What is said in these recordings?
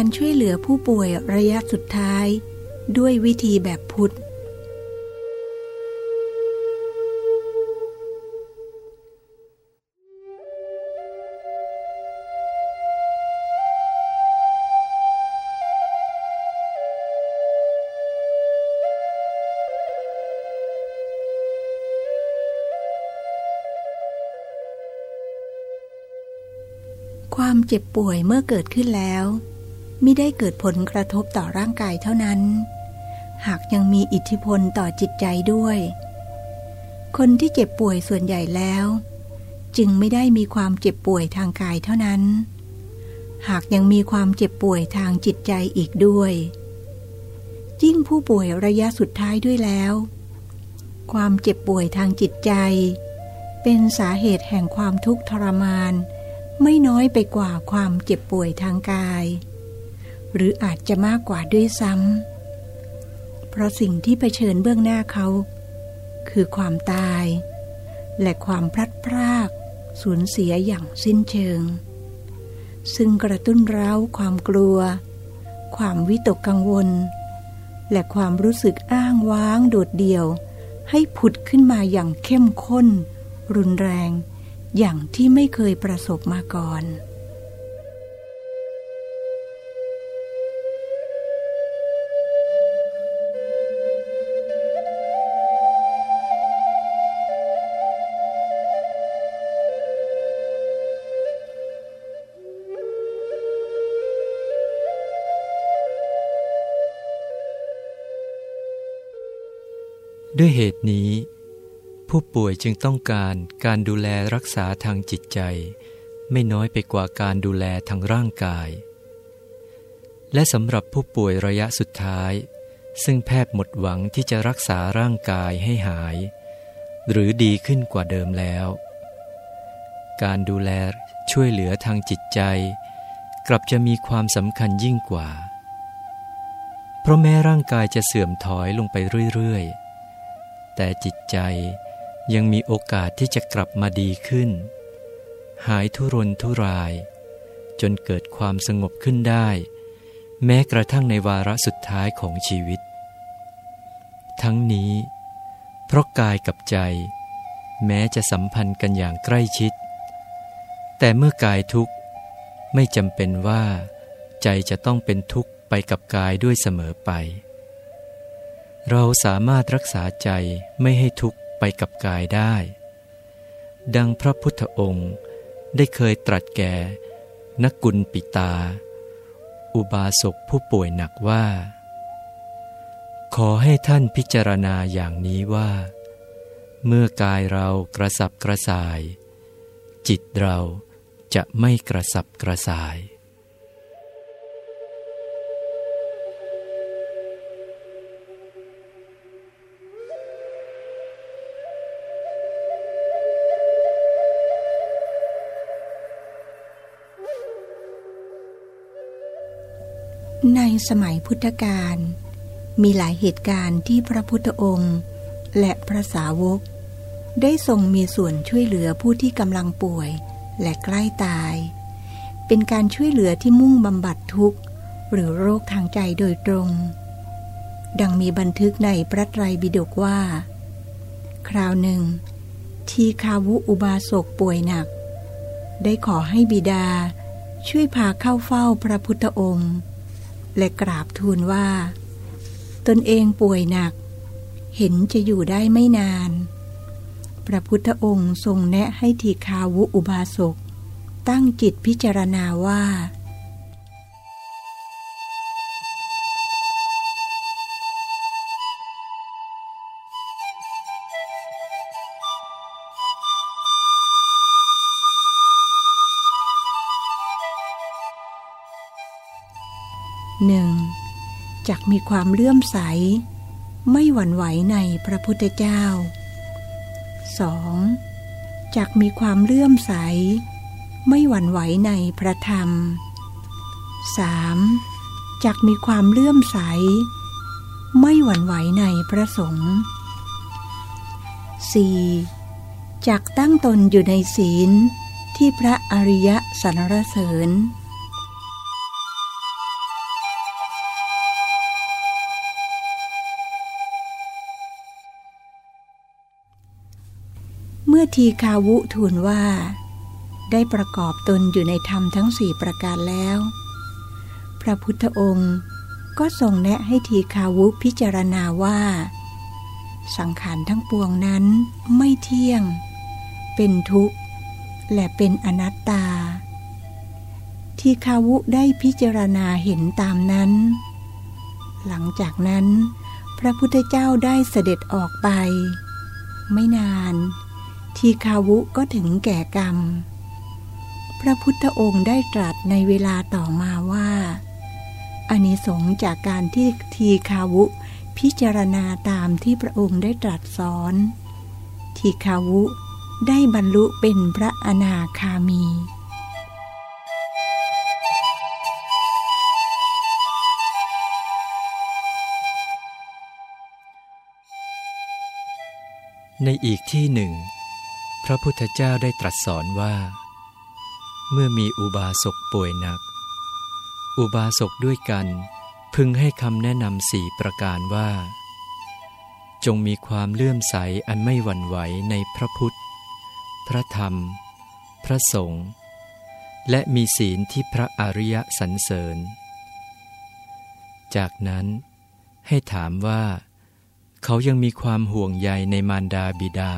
การช่วยเหลือผู้ป่วยระยะสุดท้าย ด้วยวิธีแบบพุทธ ความเจ็บป่วยเมื่อเกิดขึ้นแล้ว ไม่ได้เกิดผลกระทบต่อร่างกายเท่านั้น หากยังมีอิทธิพลต่อจิตใจด้วย คนที่เจ็บป่วยส่วนใหญ่แล้ว จึงไม่ได้มีความเจ็บป่วยทางกายเท่านั้น หากยังมีความเจ็บป่วยทางจิตใจอีกด้วยยิ่งผู้ป่วยระยะสุดท้ายด้วยแล้ว ความเจ็บป่วยทางจิตใจ เป็นสาเหตุแห่งความทุกข์ทรมาน ไม่น้อยไปกว่าความเจ็บป่วยทางกาย หรืออาจจะมากกว่าด้วยซ้ำเพราะสิ่งที่เผชิญเบื้องหน้าเขา คือความตาย และความพลัดพรากสูญเสียอย่างสิ้นเชิง ซึ่งกระตุ้นเร้าความกลัว ความวิตกกังวล และความรู้สึกอ้างว้างโดดเดี่ยว ให้ผุดขึ้นมาอย่างเข้มข้น รุนแรง อย่างที่ไม่เคยประสบมาก่อน ด้วยเหตุนี้ ผู้ป่วยจึงต้องการการดูแลรักษาทางจิตใจ ไม่น้อยไปกว่าการดูแลทางร่างกาย และสำหรับผู้ป่วยระยะสุดท้าย ซึ่งแพทย์หมดหวังที่จะรักษาร่างกายให้หาย หรือดีขึ้นกว่าเดิมแล้ว การดูแลช่วยเหลือทางจิตใจ กลับจะมีความสำคัญยิ่งกว่า เพราะแม้ร่างกายจะเสื่อมถอยลงไปเรื่อยๆ แต่จิตใจยังมีโอกาสที่จะกลับมาดีขึ้น หายทุรนทุราย จนเกิดความสงบขึ้นได้ แม้กระทั่งในวาระสุดท้ายของชีวิต ทั้งนี้ เพราะกายกับใจ แม้จะสัมพันธ์กันอย่างใกล้ชิด แต่เมื่อกายทุกข์ไม่จำเป็นว่า ใจจะต้องเป็นทุกข์ไปกับกายด้วยเสมอไป เราสามารถรักษาใจไม่ให้ทุกข์ไปกับกายได้ ดังพระพุทธองค์ได้เคยตรัสแก่นักกุลปิตา อุบาสกผู้ป่วยหนักว่า ขอให้ท่านพิจารณาอย่างนี้ว่า เมื่อกายเรากระสับกระส่าย จิตเราจะไม่กระสับกระส่าย ในสมัยพุทธกาลมีหลายเหตุการณ์ที่พระพุทธองค์ และพระสาวก ได้ทรงมีส่วนช่วยเหลือผู้ที่กำลังป่วยและใกล้ตาย เป็นการช่วยเหลือที่มุ่งบำบัดทุกข์ หรือโรคทางใจโดยตรง ดังมีบันทึกในพระไตรปิฎกว่า คราวหนึ่ง ทีคาวุอุบาสกป่วยหนัก ได้ขอให้บิดาช่วยพาเข้าเฝ้าพระพุทธองค์ และกราบทูลว่า ตนเองป่วยหนัก เห็นจะอยู่ได้ไม่นาน พระพุทธองค์ทรงแนะให้ทีคาวุอุบาสก ตั้งจิตพิจารณาว่า มีความเลื่อมใส ไม่หวั่นไหวในพระพุทธเจ้า 2. จักมีความเลื่อมใส ไม่หวั่นไหวในพระธรรม 3. จักมีความเลื่อมใส ไม่หวั่นไหวในพระสงฆ์ 4. จักตั้งตนอยู่ในศีลที่พระอริยสรรเสริญ มื่อทีคาวุทูลว่า ได้ประกอบตนอยู่ในธรรมทั้งสี่ประการแล้ว พระพุทธองค์ก็ทรงแนะให้ทีคาวุพิจารณาว่า สังขารทั้งปวงนั้นไม่เที่ยง เป็นทุกข์ และเป็นอนัตตา ทีคาวุได้พิจารณาเห็นตามนั้น หลังจากนั้น พระพุทธเจ้าได้เสด็จออกไป ไม่นาน ทีคาวุก็ถึงแก่กรรม พระพุทธองค์ได้ตรัสในเวลาต่อมาว่าอานิสงส์จากการที่ทีคาวุพิจารณาตามที่พระองค์ได้ตรัสสอน ทีคาวุได้บรรลุเป็นพระอนาคามี ในอีกที่หนึ่ง ระพุทธเจ้าได้ตรัสสอนว่า เมื่อมีอุบาสกป่วยหนัก อุบาสกด้วยกัน พึงให้คำแนะนำสี่ประการว่า จงมีความเลื่อมใสอันไม่หวั่นไหวในพระพุทธ พระธรรม พระสงฆ์และมีศีลที่พระอริยสรรเสริญ จากนั้นให้ถามว่า เขายังมีความห่วงใยในมารดาบิดา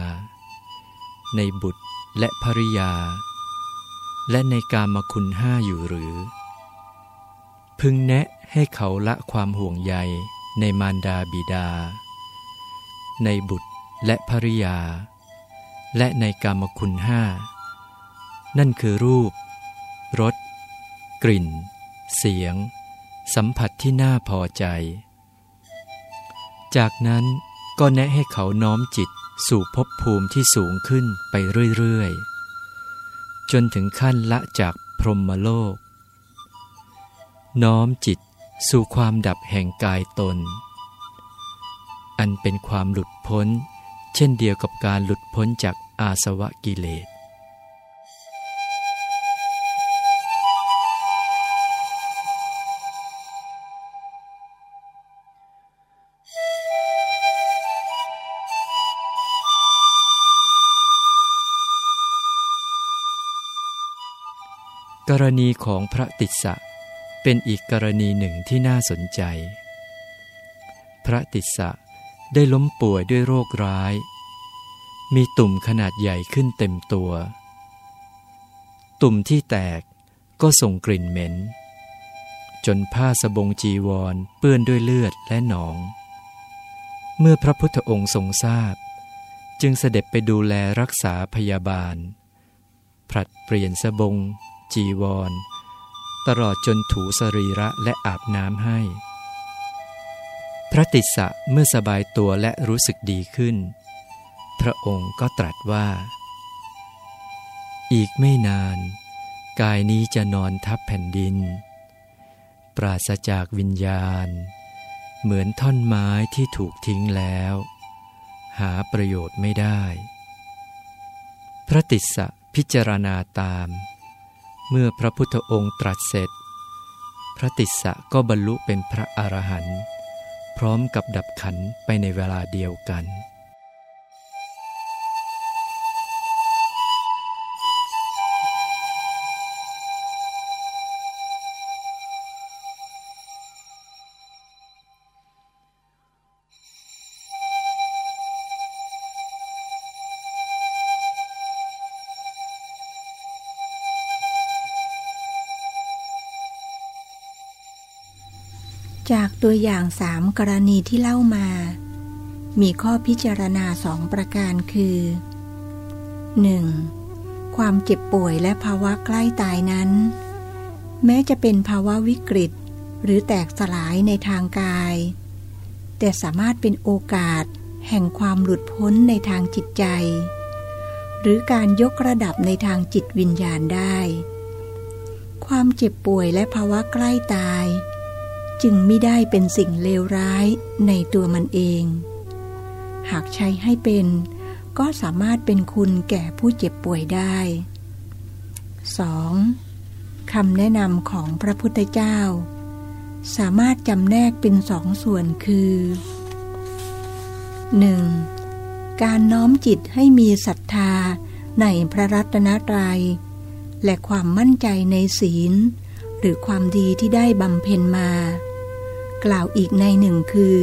ในบุตรและภริยา และในกามคุณห้าอยู่หรือ พึงแนะให้เขาละความห่วงใยในมารดาบิดา ในบุตรและภริยา และในกามคุณห้า นั่นคือรูป รส กลิ่น เสียง สัมผัสที่น่าพอใจ จากนั้นก็แนะให้เขาน้อมจิต สู่ภพภูมิที่สูงขึ้นไปเรื่อยๆ จนถึงขั้นละจากพรหมโลก น้อมจิตสู่ความดับแห่งกายตน อันเป็นความหลุดพ้น เช่นเดียวกับการหลุดพ้นจากอาสวะกิเลส กรณีของพระติสสะเป็นอีกกรณีหนึ่งที่น่าสนใจ พระติสสะได้ล้มป่วยด้วยโรคร้าย มีตุ่มขนาดใหญ่ขึ้นเต็มตัว ตุ่มที่แตกก็ส่งกลิ่นเหม็น จนผ้าสบงจีวรเปื้อนด้วยเลือดและหนอง เมื่อพระพุทธองค์ทรงทราบ จึงเสด็จไปดูแลรักษาพยาบาลผลัดเปลี่ยนสบง จีวร ตลอดจนถูสรีระและอาบน้ำให้ พระติสสะเมื่อสบายตัวและรู้สึกดีขึ้น พระองค์ก็ตรัสว่า อีกไม่นาน กายนี้จะนอนทับแผ่นดิน ปราศจากวิญญาณ เหมือนท่อนไม้ที่ถูกทิ้งแล้ว หาประโยชน์ไม่ได้ พระติสสะพิจารณาตาม เมื่อพระพุทธองค์ตรัสเสร็จ พระติสสะก็บรรลุเป็นพระอรหันต์พร้อมกับดับขันไปในเวลาเดียวกัน ตัวอย่างสามกรณีที่เล่ามา มีข้อพิจารณาสองประการคือ 1. ความเจ็บป่วยและภาวะใกล้ตายนั้น แม้จะเป็นภาวะวิกฤต หรือแตกสลายในทางกาย แต่สามารถเป็นโอกาสแห่งความหลุดพ้นในทางจิตใจ หรือการยกระดับในทางจิตวิญญาณได้ ความเจ็บป่วยและภาวะใกล้ตาย จึงไม่ได้เป็นสิ่งเลวร้ายในตัวมันเอง หากใช้ให้เป็น ก็สามารถเป็นคุณแก่ผู้เจ็บป่วยได้ 2. คำแนะนำของพระพุทธเจ้า สามารถจำแนกเป็นสองส่วนคือ 1. การน้อมจิตให้มีศรัทธาในพระรัตนตรัย และความมั่นใจในศีล หรือความดีที่ได้บำเพ็ญมา กล่าวอีกในหนึ่งคือ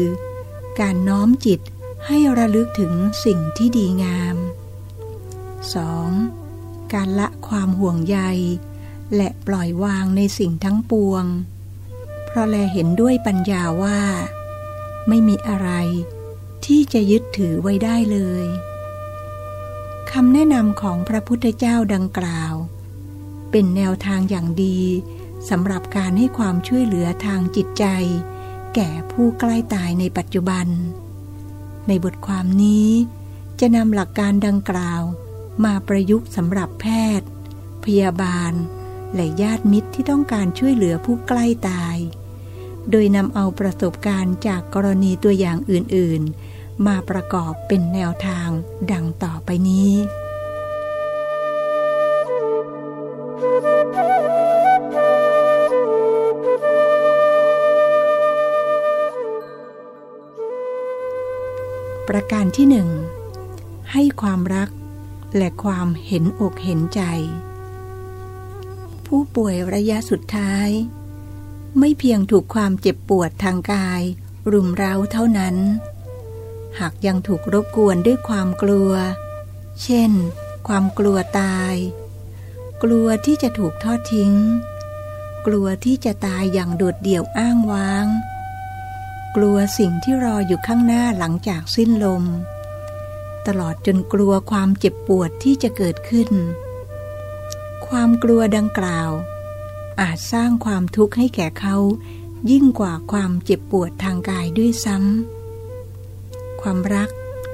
การน้อมจิตให้ระลึกถึงสิ่งที่ดีงาม 2. การละความห่วงใย และปล่อยวางในสิ่งทั้งปวง เพราะแลเห็นด้วยปัญญาว่า ไม่มีอะไร ที่จะยึดถือไว้ได้เลยคำแนะนำของพระพุทธเจ้าดังกล่าว เป็นแนวทางอย่างดีสำหรับการให้ความช่วยเหลือทางจิตใจ แก่ผู้ใกล้ตายในปัจจุบัน ในบทความนี้จะนำหลักการดังกล่าวมาประยุกต์สำหรับแพทย์ พยาบาล และญาติมิตรที่ต้องการช่วยเหลือผู้ใกล้ตาย โดยนำเอาประสบการณ์จากกรณีตัวอย่างอื่น ๆ มาประกอบเป็นแนวทางดังต่อไปนี้ ประการที่หนึ่งให้ความรักและความเห็นอกเห็นใจ ผู้ป่วยระยะสุดท้าย ไม่เพียงถูกความเจ็บปวดทางกาย รุมเร้าเท่านั้น หากยังถูกรบกวนด้วยความกลัว เช่น ความกลัวตาย กลัวที่จะถูกทอดทิ้ง กลัวที่จะตายอย่างโดดเดี่ยวอ้างว้าง กลัวสิ่งที่รออยู่ข้างหน้าหลังจากสิ้นลม ตลอดจนกลัวความเจ็บปวดที่จะเกิดขึ้น ความกลัวดังกล่าว อาจสร้างความทุกข์ให้แก่เขายิ่งกว่าความเจ็บปวดทางกายด้วยซ้ำ ความรัก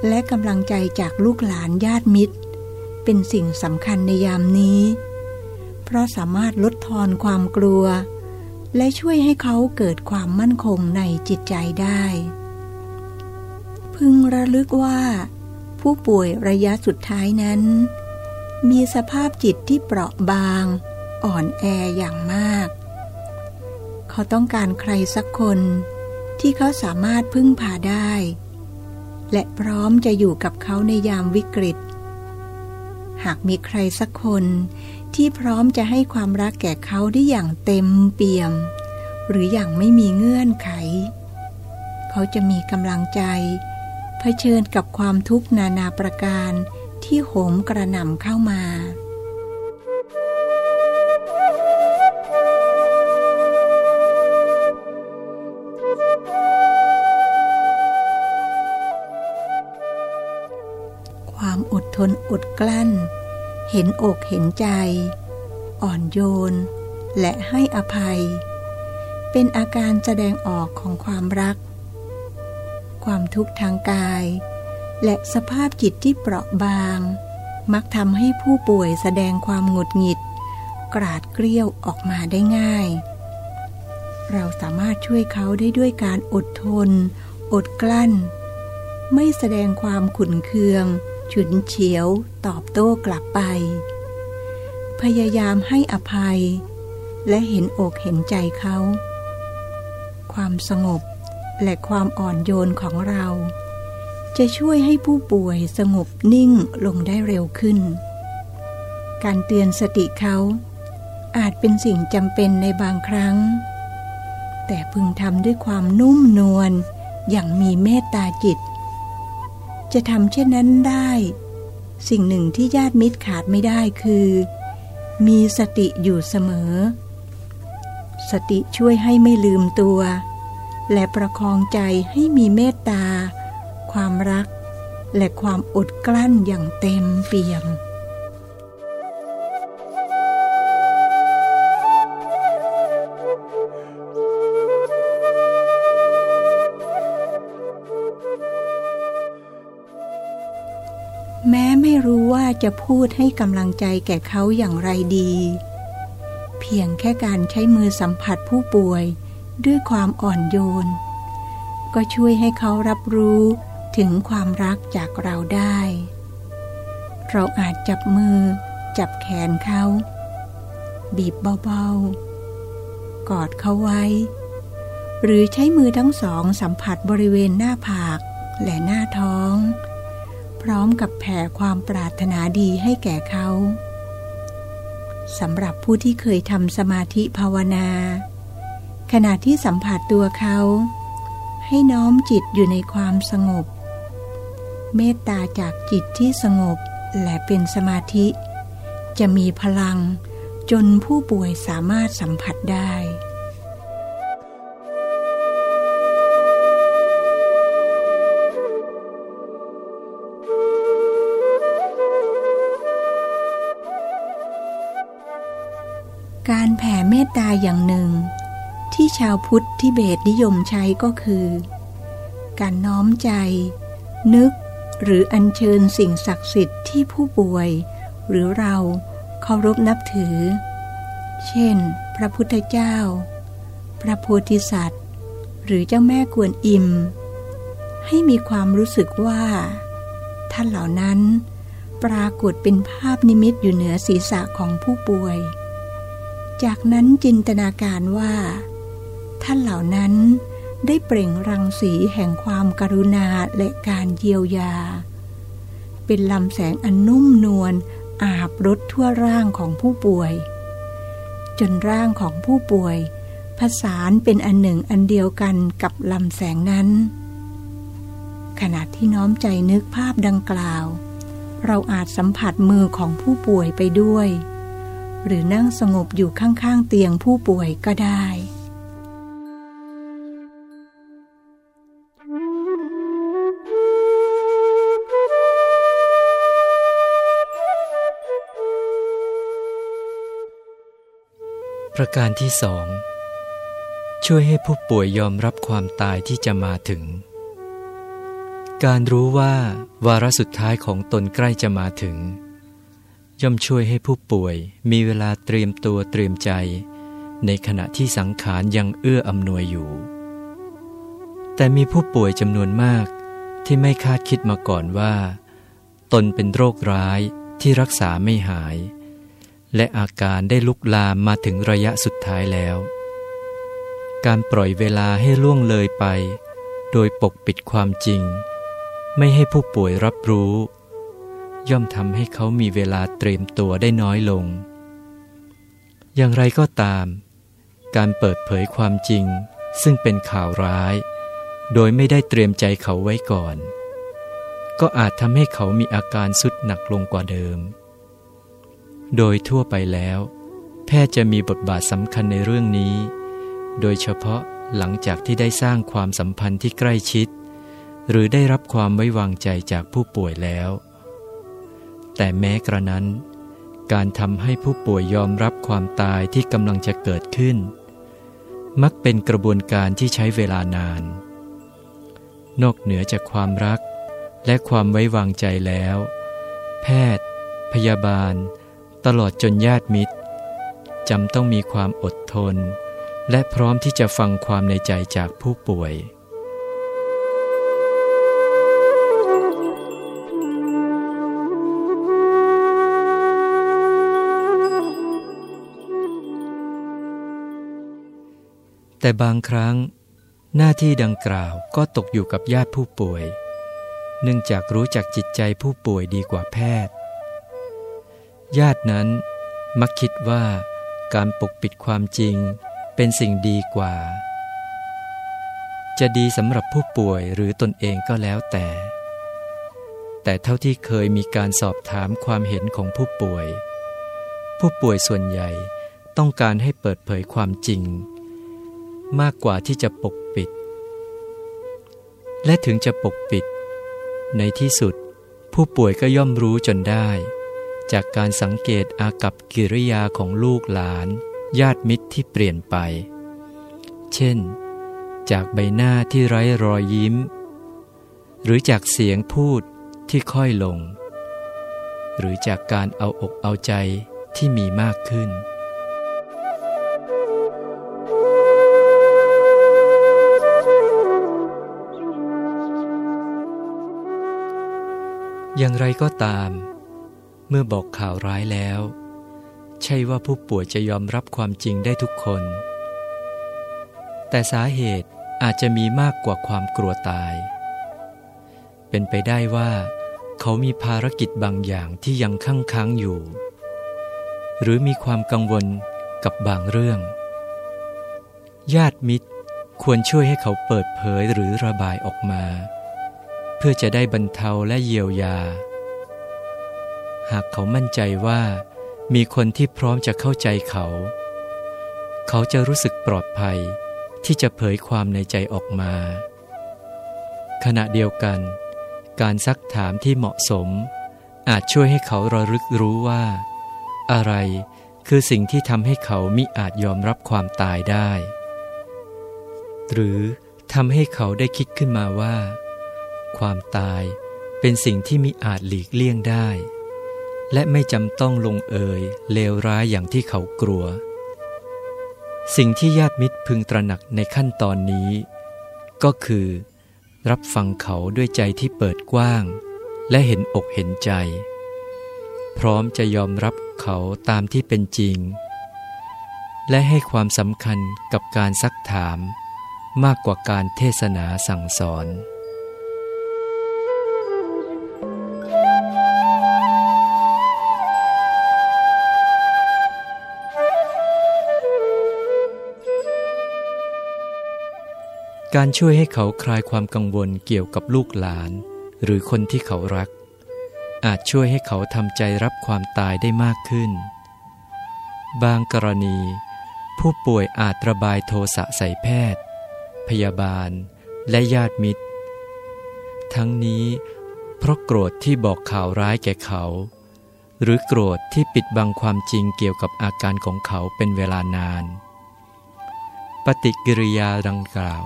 และกำลังใจจากลูกหลานญาติมิตร เป็นสิ่งสำคัญในยามนี้ เพราะสามารถลดทอนความกลัว และช่วยให้เขาเกิดความมั่นคงในจิตใจได้ พึงระลึกว่า ผู้ป่วยระยะสุดท้ายนั้น มีสภาพจิตที่เปราะบาง อ่อนแออย่างมาก เขาต้องการใครสักคนที่เขาสามารถพึ่งพาได้ และพร้อมจะอยู่กับเขาในยามวิกฤต หากมีใครสักคน ที่พร้อมจะให้ความรักแก่เขาได้อย่างเต็มเปี่ยม หรืออย่างไม่มีเงื่อนไข เขาจะมีกำลังใจ เผชิญกับความทุกข์นานาประการที่โหมกระหน่ำเข้ามาความอดทนอดกลั้น เห็นอกเห็นใจ อ่อนโยน และให้อภัย เป็นอาการแสดงออกของความรัก ความทุกข์ทางกาย และสภาพจิตที่เปราะบาง มักทำให้ผู้ป่วยแสดงความหงุดหงิด กราดเกลี้ยวออกมาได้ง่าย เราสามารถช่วยเขาได้ด้วยการอดทน อดกลั้น ไม่แสดงความขุนเคือง ฉุนเฉียวตอบโต้กลับไป พยายามให้อภัย และเห็นอกเห็นใจเขา ความสงบและความอ่อนโยนของเรา จะช่วยให้ผู้ป่วยสงบนิ่งลงได้เร็วขึ้น การเตือนสติเขาอาจเป็นสิ่งจำเป็นในบางครั้ง แต่พึงทำด้วยความนุ่มนวลอย่างมีเมตตาจิต จะทำเช่นนั้นได้ สิ่งหนึ่งที่ญาติมิตรขาดไม่ได้คือ มีสติอยู่เสมอ สติช่วยให้ไม่ลืมตัว และประคองใจให้มีเมตตา ความรัก และความอดกลั้นอย่างเต็มเปี่ยม จะพูดให้กำลังใจแก่เขาอย่างไรดี เพียงแค่การใช้มือสัมผัสผู้ป่วยด้วยความอ่อนโยน ก็ช่วยให้เขารับรู้ถึงความรักจากเราได้ เราอาจจับมือ จับแขนเขา บีบเบาๆ กอดเขาไว้ หรือใช้มือทั้งสองสัมผัสบริเวณหน้าผากและหน้าท้อง พร้อมกับแผ่ความปรารถนาดีให้แก่เขาสำหรับผู้ที่เคยทำสมาธิภาวนา ขณะที่สัมผัสตัวเขา ให้น้อมจิตอยู่ในความสงบ เมตตาจากจิตที่สงบและเป็นสมาธิ จะมีพลังจนผู้ป่วยสามารถสัมผัสได้ เมตตาอย่างหนึ่ง ที่ชาวพุทธที่เบตนิยมใช้ก็คือ การน้อมใจ นึกหรืออัญเชิญสิ่งศักดิ์สิทธิ์ที่ผู้ป่วย หรือเราเคารพนับถือ เช่น พระพุทธเจ้า พระโพธิสัตว์ หรือเจ้าแม่กวนอิม ให้มีความรู้สึกว่า ท่านเหล่านั้น ปรากฏเป็นภาพนิมิตอยู่เหนือศีรษะของผู้ป่วย จากนั้นจินตนาการว่า ท่านเหล่านั้นได้เปล่งรังสีแห่งความกรุณาและการเยียวยา เป็นลำแสงอันนุ่มนวลอาบรถทั่วร่างของผู้ป่วย จนร่างของผู้ป่วยผสานเป็นอันหนึ่งอันเดียวกันกับลำแสงนั้น ขณะที่น้อมใจนึกภาพดังกล่าว เราอาจสัมผัสมือของผู้ป่วยไปด้วย หรือนั่งสงบอยู่ข้างๆเตียงผู้ป่วยก็ได้ ประการที่สองช่วยให้ผู้ป่วยยอมรับความตายที่จะมาถึง การรู้ว่าวาระสุดท้ายของตนใกล้จะมาถึง ย่อมช่วยให้ผู้ป่วยมีเวลาเตรียมตัวเตรียมใจ ในขณะที่สังขารยังเอื้ออำนวยอยู่ แต่มีผู้ป่วยจำนวนมากที่ไม่คาดคิดมาก่อนว่า ตนเป็นโรคร้ายที่รักษาไม่หาย และอาการได้ลุกลามมาถึงระยะสุดท้ายแล้ว การปล่อยเวลาให้ล่วงเลยไป โดยปกปิดความจริง ไม่ให้ผู้ป่วยรับรู้ ย่อมทำให้เขามีเวลาเตรียมตัวได้น้อยลง อย่างไรก็ตาม การเปิดเผยความจริง ซึ่งเป็นข่าวร้าย โดยไม่ได้เตรียมใจเขาไว้ก่อน ก็อาจทำให้เขามีอาการสุดหนักลงกว่าเดิม โดยทั่วไปแล้ว แพทย์จะมีบทบาทสำคัญในเรื่องนี้ โดยเฉพาะหลังจากที่ได้สร้างความสัมพันธ์ที่ใกล้ชิด หรือได้รับความไว้วางใจจากผู้ป่วยแล้ว แต่แม้กระนั้น การทำให้ผู้ป่วยยอมรับความตายที่กำลังจะเกิดขึ้น มักเป็นกระบวนการที่ใช้เวลานาน นอกเหนือจากความรักและความไว้วางใจแล้ว แพทย์ พยาบาล ตลอดจนญาติมิตรจำต้องมีความอดทน และพร้อมที่จะฟังความในใจจากผู้ป่วย แต่บางครั้ง หน้าที่ดังกล่าวก็ตกอยู่กับญาติผู้ป่วย เนื่องจากรู้จักจิตใจผู้ป่วยดีกว่าแพทย์ ญาตินั้นมักคิดว่าการปกปิดความจริงเป็นสิ่งดีกว่า จะดีสำหรับผู้ป่วยหรือตนเองก็แล้วแต่ แต่เท่าที่เคยมีการสอบถามความเห็นของผู้ป่วย ผู้ป่วยส่วนใหญ่ต้องการให้เปิดเผยความจริง มากกว่าที่จะปกปิด และถึงจะปกปิด ในที่สุดผู้ป่วยก็ย่อมรู้จนได้ จากการสังเกตอากับกิริยาของลูกหลาน ญาติมิตรที่เปลี่ยนไป เช่น จากใบหน้าที่ไร้รอยยิ้ม หรือจากเสียงพูดที่ค่อยลง หรือจากการเอาอกเอาใจที่มีมากขึ้น อย่างไรก็ตาม เมื่อบอกข่าวร้ายแล้ว ใช่ว่าผู้ป่วยจะยอมรับความจริงได้ทุกคน แต่สาเหตุอาจจะมีมากกว่าความกลัวตาย เป็นไปได้ว่า เขามีภารกิจบางอย่างที่ยังค้างค้างอยู่ หรือมีความกังวลกับบางเรื่อง ญาติมิตรควรช่วยให้เขาเปิดเผยหรือระบายออกมา พื่อจะได้บรรเทาและเยียวยา หากเขามั่นใจว่า มีคนที่พร้อมจะเข้าใจเขา เขาจะรู้สึกปลอดภัยที่จะเผยความในใจออกมา ขณะเดียวกัน การซักถามที่เหมาะสม อาจช่วยให้เขาระลึกรู้ว่า อะไรคือสิ่งที่ทำให้เขามิอาจยอมรับความตายได้ หรือทำให้เขาได้คิดขึ้นมาว่า ความตายเป็นสิ่งที่มิอาจหลีกเลี่ยงได้ และไม่จำต้องลงเอยเลวร้ายอย่างที่เขากลัว สิ่งที่ญาติมิตรพึงตระหนักในขั้นตอนนี้ ก็คือ รับฟังเขาด้วยใจที่เปิดกว้าง และเห็นอกเห็นใจ พร้อมจะยอมรับเขาตามที่เป็นจริง และให้ความสำคัญกับการซักถามมากกว่าการเทศนาสั่งสอน การช่วยให้เขาคลายความกังวลเกี่ยวกับลูกหลาน หรือคนที่เขารัก อาจช่วยให้เขาทำใจรับความตายได้มากขึ้น บางกรณี ผู้ป่วยอาจระบายโทสะใส่แพทย์ พยาบาล และญาติมิตร ทั้งนี้เพราะโกรธที่บอกข่าวร้ายแก่เขา หรือโกรธที่ปิดบังความจริงเกี่ยวกับอาการของเขาเป็นเวลานาน ปฏิกิริยาดังกล่าว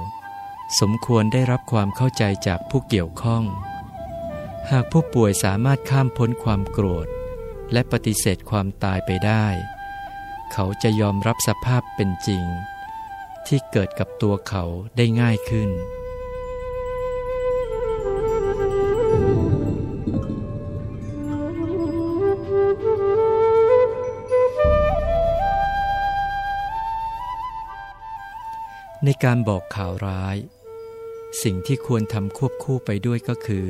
สมควรได้รับความเข้าใจจากผู้เกี่ยวข้อง หากผู้ป่วยสามารถข้ามพ้นความโกรธ และปฏิเสธความตายไปได้ เขาจะยอมรับสภาพเป็นจริง ที่เกิดกับตัวเขาได้ง่ายขึ้น ในการบอกข่าวร้าย สิ่งที่ควรทำควบคู่ไปด้วยก็คือ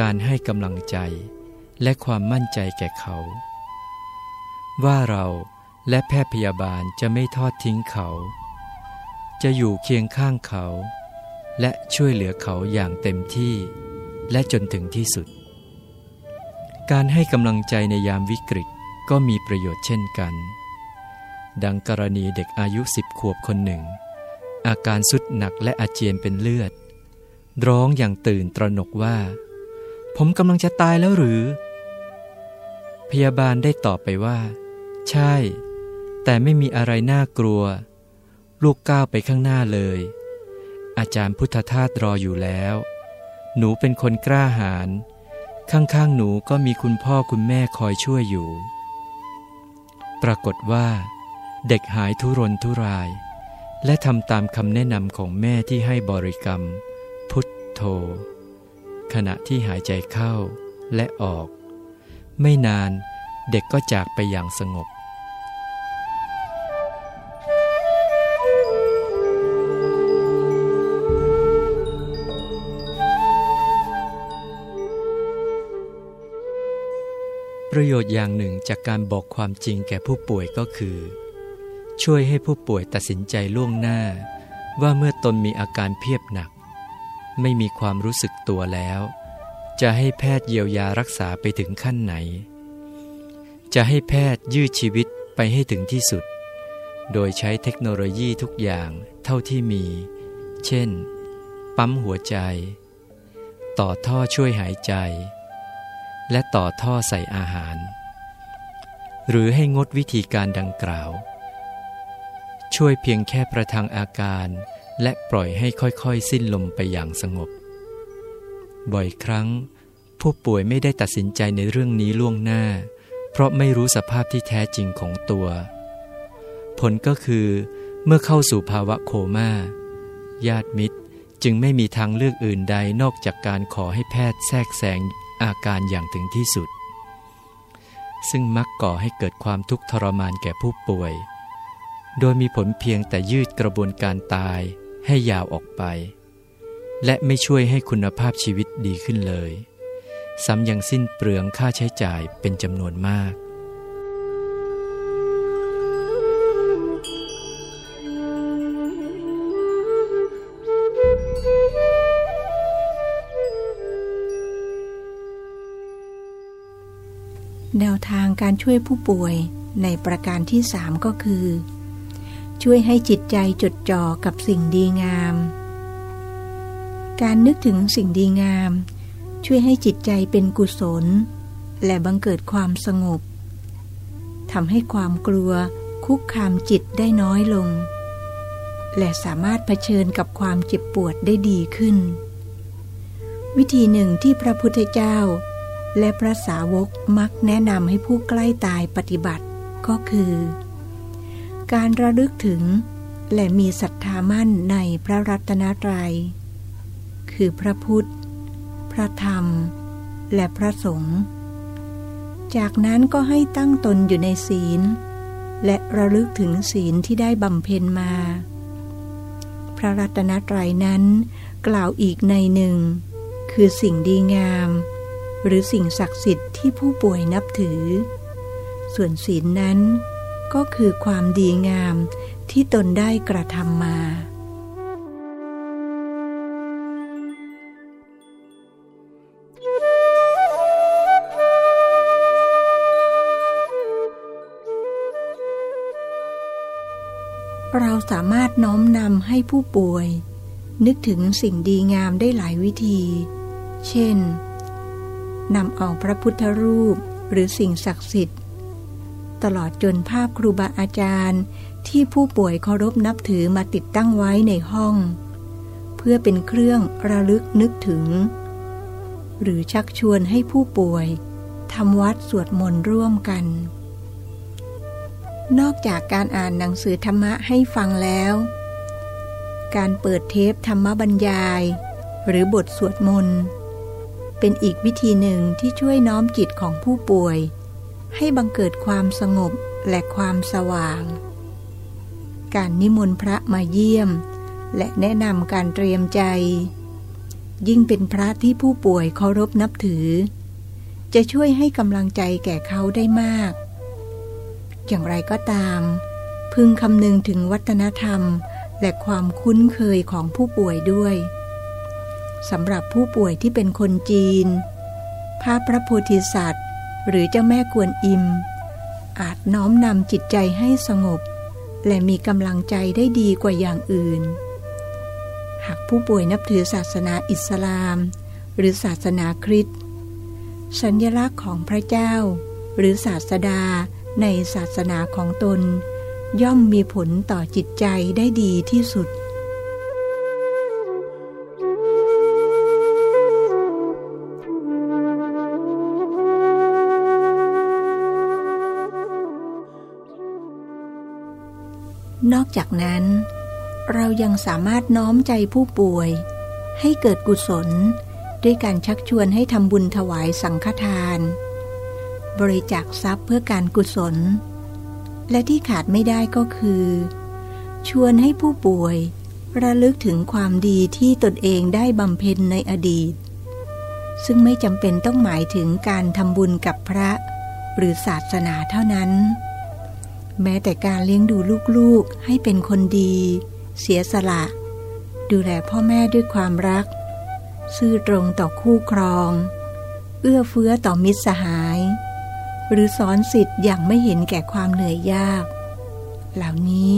การให้กำลังใจและความมั่นใจแก่เขา ว่าเราและแพทย์พยาบาลจะไม่ทอดทิ้งเขา จะอยู่เคียงข้างเขา และช่วยเหลือเขาอย่างเต็มที่ และจนถึงที่สุด การให้กำลังใจในยามวิกฤตก็มีประโยชน์เช่นกัน ดังกรณีเด็กอายุสิบขวบคนหนึ่ง อาการสุดหนักและอาเจียนเป็นเลือด ร้องอย่างตื่นตระหนกว่า ผมกำลังจะตายแล้วหรือ พยาบาลได้ตอบไปว่า ใช่ แต่ไม่มีอะไรน่ากลัว ลูกก้าวไปข้างหน้าเลย อาจารย์พุทธทาสรออยู่แล้ว หนูเป็นคนกล้าหาญข้างๆหนูก็มีคุณพ่อคุณแม่คอยช่วยอยู่ ปรากฏว่า เด็กหายทุรนทุราย และทำตามคำแนะนำของแม่ที่ให้บริกรรม พุทโธ ขณะที่หายใจเข้าและออก ไม่นานเด็กก็จากไปอย่างสงบประโยชน์อย่างหนึ่งจากการบอกความจริงแก่ผู้ป่วยก็คือ ช่วยให้ผู้ป่วยตัดสินใจล่วงหน้า ว่าเมื่อตนมีอาการเพียบหนัก ไม่มีความรู้สึกตัวแล้ว จะให้แพทย์เยียวยารักษาไปถึงขั้นไหน จะให้แพทย์ยืดชีวิตไปให้ถึงที่สุด โดยใช้เทคโนโลยีทุกอย่างเท่าที่มี เช่น ปั๊มหัวใจ ต่อท่อช่วยหายใจ และต่อท่อใส่อาหาร หรือให้งดวิธีการดังกล่าว ช่วยเพียงแค่ประทังอาการ และปล่อยให้ค่อยๆ สิ้นลมไปอย่างสงบ บ่อยครั้ง ผู้ป่วยไม่ได้ตัดสินใจในเรื่องนี้ล่วงหน้า เพราะไม่รู้สภาพที่แท้จริงของตัว ผลก็คือเมื่อเข้าสู่ภาวะโคมา่า ญาติมิตรจึงไม่มีทางเลือกอื่นใดนอกจากการขอให้แพทย์แทรกแซงอาการอย่างถึงที่สุด ซึ่งมักก่อให้เกิดความทุกข์ทรมานแก่ผู้ป่วย โดยมีผลเพียงแต่ยืดกระบวนการตายให้ยาวออกไป และไม่ช่วยให้คุณภาพชีวิตดีขึ้นเลย ซ้ำยังสิ้นเปลืองค่าใช้จ่ายเป็นจำนวนมากแนวทางการช่วยผู้ป่วยในประการที่สามก็คือ ช่วยให้จิตใจจดจ่อกับสิ่งดีงาม การนึกถึงสิ่งดีงาม ช่วยให้จิตใจเป็นกุศล และบังเกิดความสงบทำให้ความกลัวคุกคามจิตได้น้อยลง และสามารถเผชิญกับความเจ็บปวดได้ดีขึ้น วิธีหนึ่งที่พระพุทธเจ้า และพระสาวกมักแนะนำให้ผู้ใกล้ตายปฏิบัติก็คือ การระลึกถึง และมีศรัทธามั่นในพระรัตนตรัย คือพระพุทธ พระธรรม และพระสงฆ์จากนั้นก็ให้ตั้งตนอยู่ในศีล และระลึกถึงศีลที่ได้บำเพ็ญมา พระรัตนตรัยนั้นกล่าวอีกในหนึ่ง คือสิ่งดีงาม หรือสิ่งศักดิ์สิทธิ์ที่ผู้ป่วยนับถือ ส่วนศีลนั้น ก็คือความดีงามที่ตนได้กระทำมา เราสามารถน้อมนำให้ผู้ป่วย นึกถึงสิ่งดีงามได้หลายวิธี เช่นนำเอาพระพุทธรูปหรือสิ่งศักดิ์สิทธิ์ ตลอดจนภาพครูบาอาจารย์ ที่ผู้ป่วยเคารพนับถือมาติดตั้งไว้ในห้อง เพื่อเป็นเครื่องระลึกนึกถึง หรือชักชวนให้ผู้ป่วยทำวัดสวดมนต์ร่วมกัน นอกจากการอ่านหนังสือธรรมะให้ฟังแล้ว การเปิดเทปธรรมบรรยาย หรือบทสวดมนต์เป็นอีกวิธีหนึ่งที่ช่วยน้อมจิตของผู้ป่วย ให้บังเกิดความสงบและความสว่าง การนิมนต์พระมาเยี่ยม และแนะนำการเตรียมใจ ยิ่งเป็นพระที่ผู้ป่วยเคารพนับถือ จะช่วยให้กำลังใจแก่เขาได้มาก อย่างไรก็ตาม พึงคำนึงถึงวัฒนธรรมและความคุ้นเคยของผู้ป่วยด้วยสำหรับผู้ป่วยที่เป็นคนจีน ภาพพระโพธิสัตว หรือเจ้าแม่กวนอิม อาจน้อมนำจิตใจให้สงบ และมีกำลังใจได้ดีกว่าอย่างอื่น หากผู้ป่วยนับถือศาสนาอิสลาม หรือศาสนาคริสต์สัญลักษณ์ของพระเจ้า หรือศาสดาในศาสนาของตน ย่อมมีผลต่อจิตใจได้ดีที่สุด จากนั้น เรายังสามารถน้อมใจผู้ป่วย ให้เกิดกุศล ด้วยการชักชวนให้ทำบุญถวายสังฆทาน บริจาคทรัพย์เพื่อการกุศล และที่ขาดไม่ได้ก็คือ ชวนให้ผู้ป่วย ระลึกถึงความดีที่ตนเองได้บำเพ็ญในอดีต ซึ่งไม่จำเป็นต้องหมายถึงการทำบุญกับพระ หรือศาสนาเท่านั้น แม้แต่การเลี้ยงดูลูกๆให้เป็นคนดี เสียสละ ดูแลพ่อแม่ด้วยความรัก ซื่อตรงต่อคู่ครอง เอื้อเฟื้อต่อมิตรสหาย หรือสอนสิทธิ์อย่างไม่เห็นแก่ความเหนื่อยยาก เหล่านี้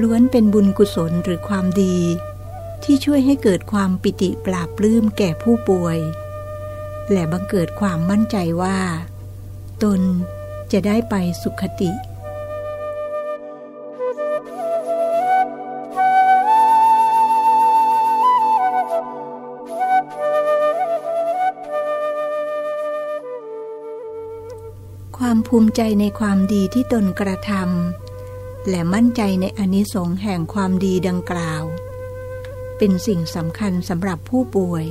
ล้วนเป็นบุญกุศลหรือความดี ที่ช่วยให้เกิดความปิติปราบปลื้มแก่ผู้ป่วย และบังเกิดความมั่นใจว่า ตนจะได้ไปสุขติ ภูมิใจในความดีที่ตนกระทำและมั่นใจในอนิสงส์แห่งความดีดังกล่าว เป็นสิ่งสำคัญสำหรับผู้ป่วย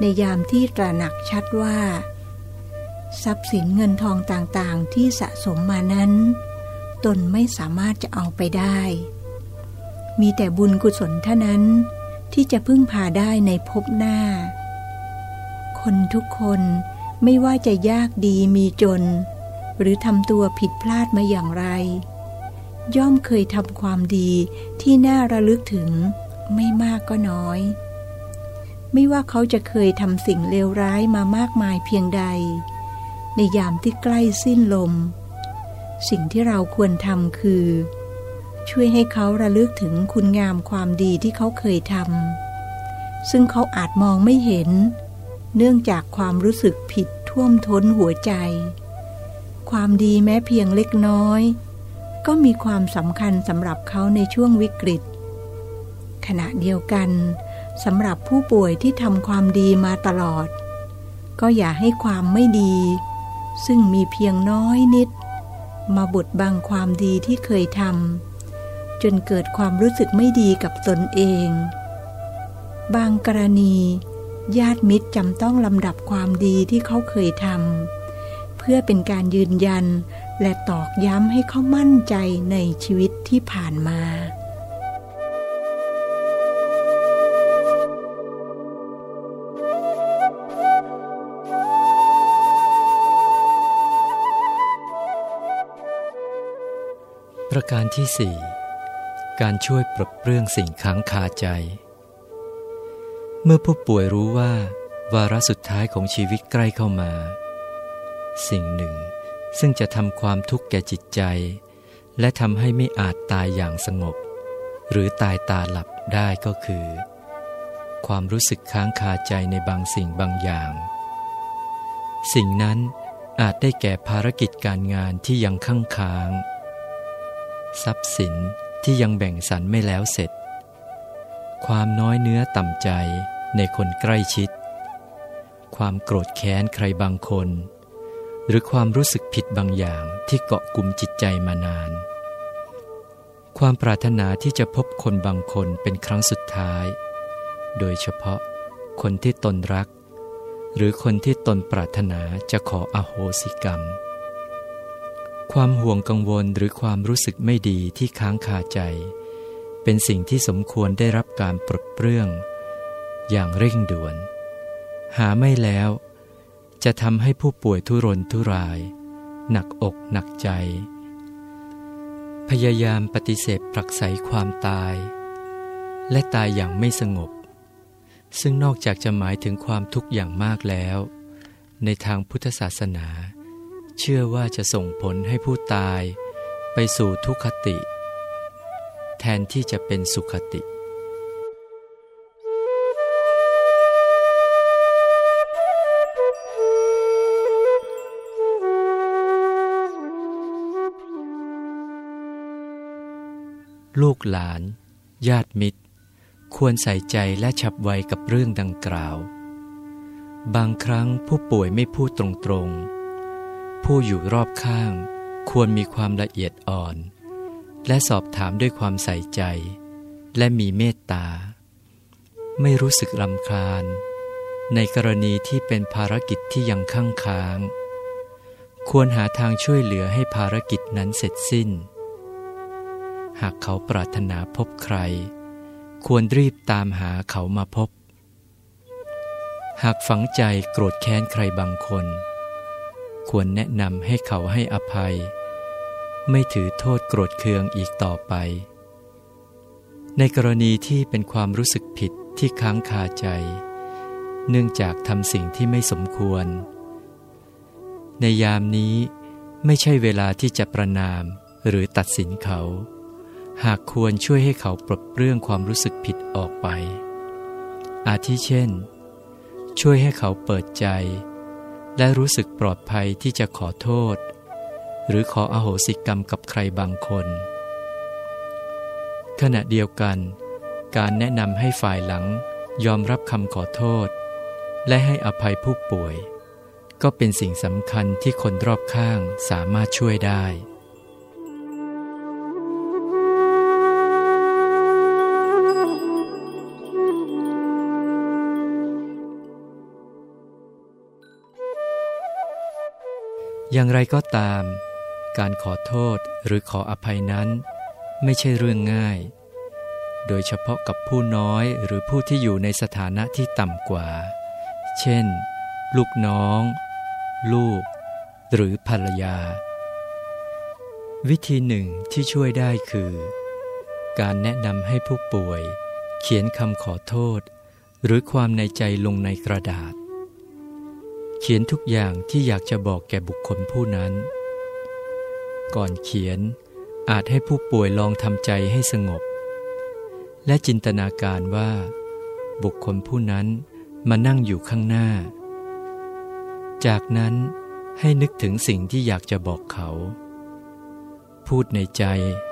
ในยามที่ตระหนักชัดว่า ทรัพย์สินเงินทองต่างๆ ที่สะสมมานั้น ตนไม่สามารถจะเอาไปได้ มีแต่บุญกุศลเท่านั้นที่จะพึ่งพาได้ในภพหน้า คนทุกคนไม่ว่าจะยากดีมีจน หรือทำตัวผิดพลาดมาอย่างไร ย่อมเคยทำความดีที่น่าระลึกถึงไม่มากก็น้อย ไม่ว่าเขาจะเคยทำสิ่งเลวร้ายมามากมายเพียงใด ในยามที่ใกล้สิ้นลม สิ่งที่เราควรทำคือ ช่วยให้เขาระลึกถึงคุณงามความดีที่เขาเคยทำซึ่งเขาอาจมองไม่เห็น เนื่องจากความรู้สึกผิดท่วมท้นหัวใจ ความดีแม้เพียงเล็กน้อย ก็มีความสำคัญสำหรับเขาในช่วงวิกฤต ขณะเดียวกันสำหรับผู้ป่วยที่ทำความดีมาตลอด ก็อย่าให้ความไม่ดี ซึ่งมีเพียงน้อยนิด มาบดบังความดีที่เคยทำจนเกิดความรู้สึกไม่ดีกับตนเอง บางกรณี ญาติมิตรจำต้องลำดับความดีที่เขาเคยทำ พื่อเป็นการยืนยัน และตอกย้ำให้เขามั่นใจในชีวิตที่ผ่านมา ประการที่สี่การช่วยปลดเปลื้องสิ่งค้างคาใจ เมื่อผู้ป่วยรู้ว่า วาระสุดท้ายของชีวิตใกล้เข้ามา สิ่งหนึ่ง ซึ่งจะทำความทุกข์แก่จิตใจ และทำให้ไม่อาจตายอย่างสงบ หรือตายตาหลับได้ก็คือ ความรู้สึกค้างคาใจในบางสิ่งบางอย่าง สิ่งนั้นอาจได้แก่ภารกิจการงานที่ยังค้างค้าง ทรัพย์สินที่ยังแบ่งสรรไม่แล้วเสร็จ ความน้อยเนื้อต่ำใจในคนใกล้ชิด ความโกรธแค้นใครบางคน หรือความรู้สึกผิดบางอย่างที่เกาะกลุ่มจิตใจมานาน ความปรารถนาที่จะพบคนบางคนเป็นครั้งสุดท้าย โดยเฉพาะคนที่ตนรัก หรือคนที่ตนปรารถนาจะขออโหสิกรรม ความห่วงกังวลหรือความรู้สึกไม่ดีที่ค้างคาใจ เป็นสิ่งที่สมควรได้รับการปลดเปลื้อง อย่างเร่งด่วน หาไม่แล้ว จะทำให้ผู้ป่วยทุรนทุราย หนักอกหนักใจ พยายามปฏิเสธปรักไสความตาย และตายอย่างไม่สงบ ซึ่งนอกจากจะหมายถึงความทุกข์อย่างมากแล้ว ในทางพุทธศาสนา เชื่อว่าจะส่งผลให้ผู้ตาย ไปสู่ทุกขติ แทนที่จะเป็นสุขติ ลูกหลาน ญาติมิตร ควรใส่ใจและฉับไวกับเรื่องดังกล่าว บางครั้งผู้ป่วยไม่พูดตรงๆ ผู้อยู่รอบข้างควรมีความละเอียดอ่อน และสอบถามด้วยความใส่ใจ และมีเมตตา ไม่รู้สึกรำคาญ ในกรณีที่เป็นภารกิจที่ยังค้างค้าง ควรหาทางช่วยเหลือให้ภารกิจนั้นเสร็จสิ้น หากเขาปรารถนาพบใคร ควรรีบตามหาเขามาพบ หากฝังใจโกรธแค้นใครบางคน ควรแนะนำให้เขาให้อภัย ไม่ถือโทษโกรธเคืองอีกต่อไป ในกรณีที่เป็นความรู้สึกผิดที่ค้างคาใจ เนื่องจากทำสิ่งที่ไม่สมควร ในยามนี้ไม่ใช่เวลาที่จะประนามหรือตัดสินเขา หากควรช่วยให้เขาปลดเปลื้องความรู้สึกผิดออกไป อาทิเช่น ช่วยให้เขาเปิดใจ และรู้สึกปลอดภัยที่จะขอโทษ หรือขออโหสิกรรมกับใครบางคน ขณะเดียวกัน การแนะนำให้ฝ่ายหลังยอมรับคำขอโทษ และให้อภัยผู้ป่วย ก็เป็นสิ่งสำคัญที่คนรอบข้างสามารถช่วยได้ อย่างไรก็ตาม การขอโทษหรือขออภัยนั้น ไม่ใช่เรื่องง่าย โดยเฉพาะกับผู้น้อยหรือผู้ที่อยู่ในสถานะที่ต่ำกว่า เช่น ลูกน้อง ลูก หรือภรรยา วิธีหนึ่งที่ช่วยได้คือ การแนะนำให้ผู้ป่วย เขียนคำขอโทษ หรือความในใจลงในกระดาษ เขียนทุกอย่างที่อยากจะบอกแก่บุคคลผู้นั้น ก่อนเขียนอาจให้ผู้ป่วยลองทำใจให้สงบ และจินตนาการว่า บุคคลผู้นั้นมานั่งอยู่ข้างหน้า จากนั้นให้นึกถึงสิ่งที่อยากจะบอกเขา พูดในใจ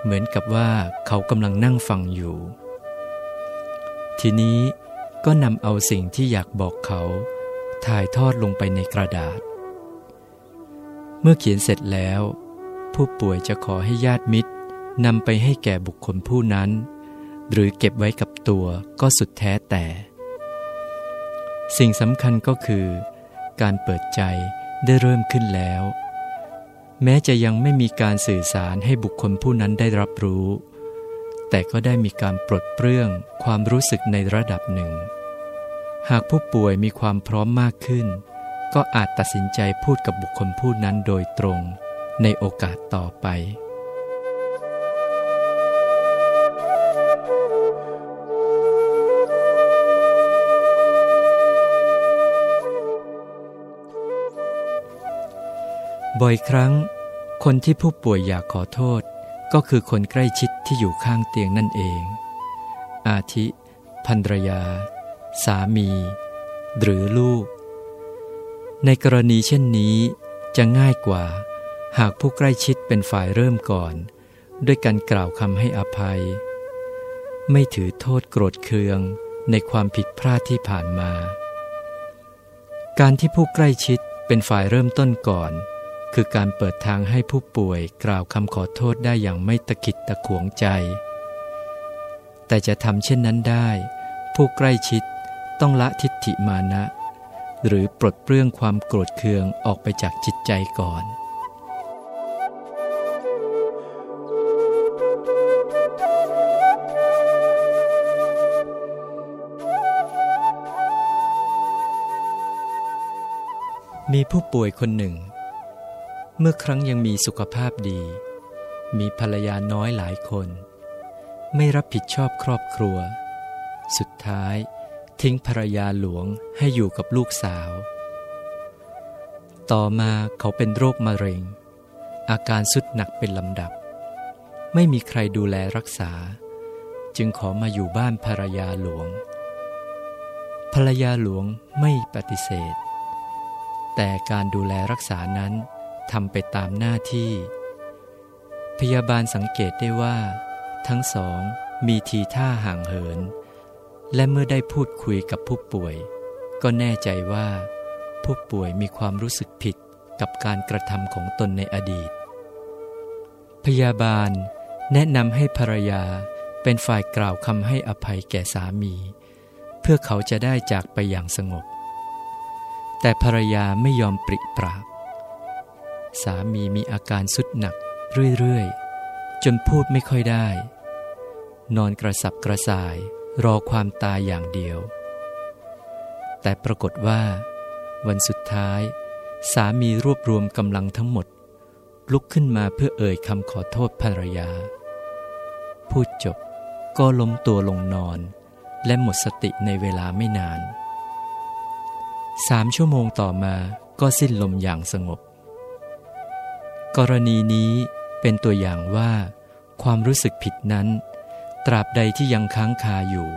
เหมือนกับว่าเขากำลังนั่งฟังอยู่ ทีนี้ก็นำเอาสิ่งที่อยากบอกเขา ถ่ายทอดลงไปในกระดาษ เมื่อเขียนเสร็จแล้ว ผู้ป่วยจะขอให้ญาติมิตรนำไปให้แก่บุคคลผู้นั้น หรือเก็บไว้กับตัวก็สุดแท้แต่ สิ่งสำคัญก็คือ การเปิดใจได้เริ่มขึ้นแล้ว แม้จะยังไม่มีการสื่อสารให้บุคคลผู้นั้นได้รับรู้ แต่ก็ได้มีการปลดเปลื้องความรู้สึกในระดับหนึ่ง หากผู้ป่วยมีความพร้อมมากขึ้น ก็อาจตัดสินใจพูดกับบุคคลผู้นั้นโดยตรงในโอกาสต่อไป บ่อยครั้ง คนที่ผู้ป่วยอยากขอโทษ ก็คือคนใกล้ชิดที่อยู่ข้างเตียงนั่นเอง อาทิภรรยา สามี หรือลูก ในกรณีเช่นนี้จะง่ายกว่า หากผู้ใกล้ชิดเป็นฝ่ายเริ่มก่อน ด้วยการกล่าวคำให้อภัย ไม่ถือโทษโกรธเคืองในความผิดพลาดที่ผ่านมา การที่ผู้ใกล้ชิดเป็นฝ่ายเริ่มต้นก่อน คือการเปิดทางให้ผู้ป่วยกล่าวคำขอโทษได้อย่างไม่ตะกิดตะขวงใจ แต่จะทำเช่นนั้นได้ ผู้ใกล้ชิด ต้องละทิฏฐิมานะ หรือปลดเปลื้องความโกรธเคืองออกไปจากจิตใจก่อนมีผู้ป่วยคนหนึ่ง เมื่อครั้งยังมีสุขภาพดี มีภรรยาน้อยหลายคน ไม่รับผิดชอบครอบครัว สุดท้าย ทิ้งภรรยาหลวงให้อยู่กับลูกสาว ต่อมาเขาเป็นโรคมะเร็ง อาการสุดหนักเป็นลำดับ ไม่มีใครดูแลรักษา จึงขอมาอยู่บ้านภรรยาหลวง ภรรยาหลวงไม่ปฏิเสธ แต่การดูแลรักษานั้นทำไปตามหน้าที่ พยาบาลสังเกตได้ว่า ทั้งสองมีทีท่าห่างเหิน และเมื่อได้พูดคุยกับผู้ป่วย ก็แน่ใจว่า ผู้ป่วยมีความรู้สึกผิดกับการกระทำของตนในอดีต พยาบาลแนะนำให้ภรรยาเป็นฝ่ายกล่าวคำให้อภัยแก่สามี เพื่อเขาจะได้จากไปอย่างสงบ แต่ภรรยาไม่ยอมปริปรากสามีมีอาการสุดหนักเรื่อยๆ จนพูดไม่ค่อยได้ นอนกระสับกระส่าย รอความตายอย่างเดียว แต่ปรากฏว่า วันสุดท้าย สามีรวบรวมกำลังทั้งหมด ลุกขึ้นมาเพื่อเอ่ยคำขอโทษภรรยา พูดจบก็ล้มตัวลงนอน และหมดสติในเวลาไม่นานสามชั่วโมงต่อมาก็สิ้นลมอย่างสงบ กรณีนี้เป็นตัวอย่างว่า ความรู้สึกผิดนั้น ตราบใดที่ยังค้างคาอยู่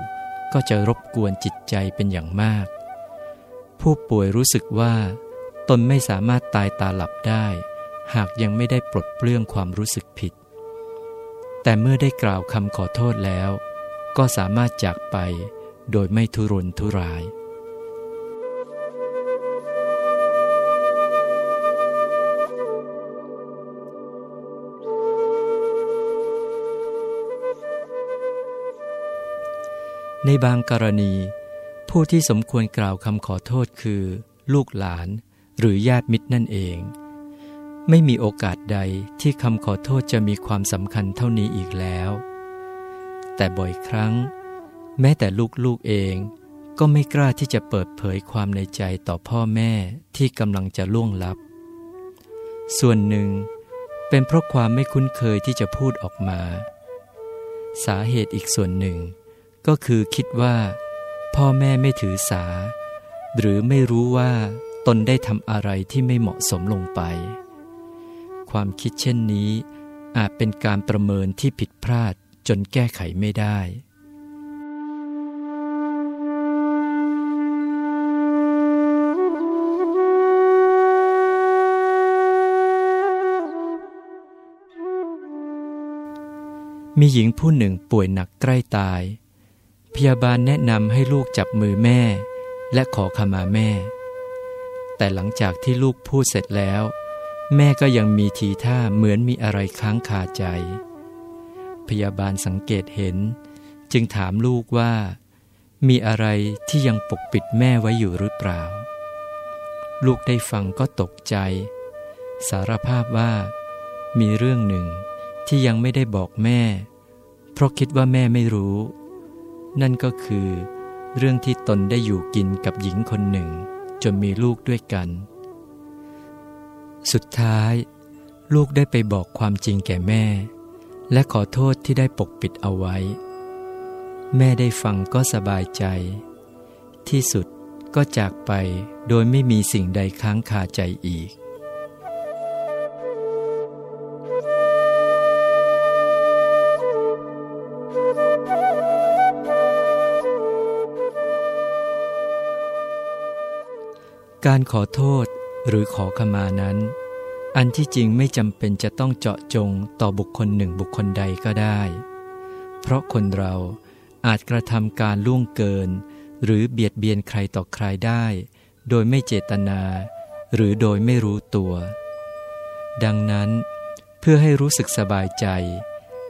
ก็จะรบกวนจิตใจเป็นอย่างมาก ผู้ป่วยรู้สึกว่า ตนไม่สามารถตายตาหลับได้ หากยังไม่ได้ปลดเปลื้องความรู้สึกผิด แต่เมื่อได้กล่าวคำขอโทษแล้ว ก็สามารถจากไปโดยไม่ทุรนทุราย ในบางกรณี ผู้ที่สมควรกล่าวคำขอโทษคือ ลูกหลาน หรือญาติมิตรนั่นเอง ไม่มีโอกาสใดที่คำขอโทษจะมีความสำคัญเท่านี้อีกแล้ว แต่บ่อยครั้ง แม้แต่ลูกๆเองก็ไม่กล้าที่จะเปิดเผยความในใจต่อพ่อแม่ที่กำลังจะล่วงลับ ส่วนหนึ่ง เป็นเพราะความไม่คุ้นเคยที่จะพูดออกมา สาเหตุอีกส่วนหนึ่ง ก็คือคิดว่า พ่อแม่ไม่ถือสา หรือไม่รู้ว่าตนได้ทำอะไรที่ไม่เหมาะสมลงไป ความคิดเช่นนี้อาจเป็นการประเมินที่ผิดพลาดจนแก้ไขไม่ได้ มีหญิงผู้หนึ่งป่วยหนักใกล้ตาย พยาบาลแนะนำให้ลูกจับมือแม่ และขอขมาแม่ แต่หลังจากที่ลูกพูดเสร็จแล้ว แม่ก็ยังมีทีท่าเหมือนมีอะไรค้างคาใจ พยาบาลสังเกตเห็น จึงถามลูกว่า มีอะไรที่ยังปกปิดแม่ไว้อยู่หรือเปล่า ลูกได้ฟังก็ตกใจ สารภาพว่า มีเรื่องหนึ่งที่ยังไม่ได้บอกแม่ เพราะคิดว่าแม่ไม่รู้ นั่นก็คือ เรื่องที่ตนได้อยู่กินกับหญิงคนหนึ่ง จนมีลูกด้วยกัน สุดท้าย ลูกได้ไปบอกความจริงแก่แม่ และขอโทษที่ได้ปกปิดเอาไว้ แม่ได้ฟังก็สบายใจ ที่สุดก็จากไปโดยไม่มีสิ่งใดค้างคาใจอีก การขอโทษหรือขอขมานั้น อันที่จริงไม่จำเป็นจะต้องเจาะจงต่อบุคคลหนึ่งบุคคลใดก็ได้ เพราะคนเราอาจกระทำการล่วงเกิน หรือเบียดเบียนใครต่อใครได้ โดยไม่เจตนา หรือโดยไม่รู้ตัว ดังนั้นเพื่อให้รู้สึกสบายใจ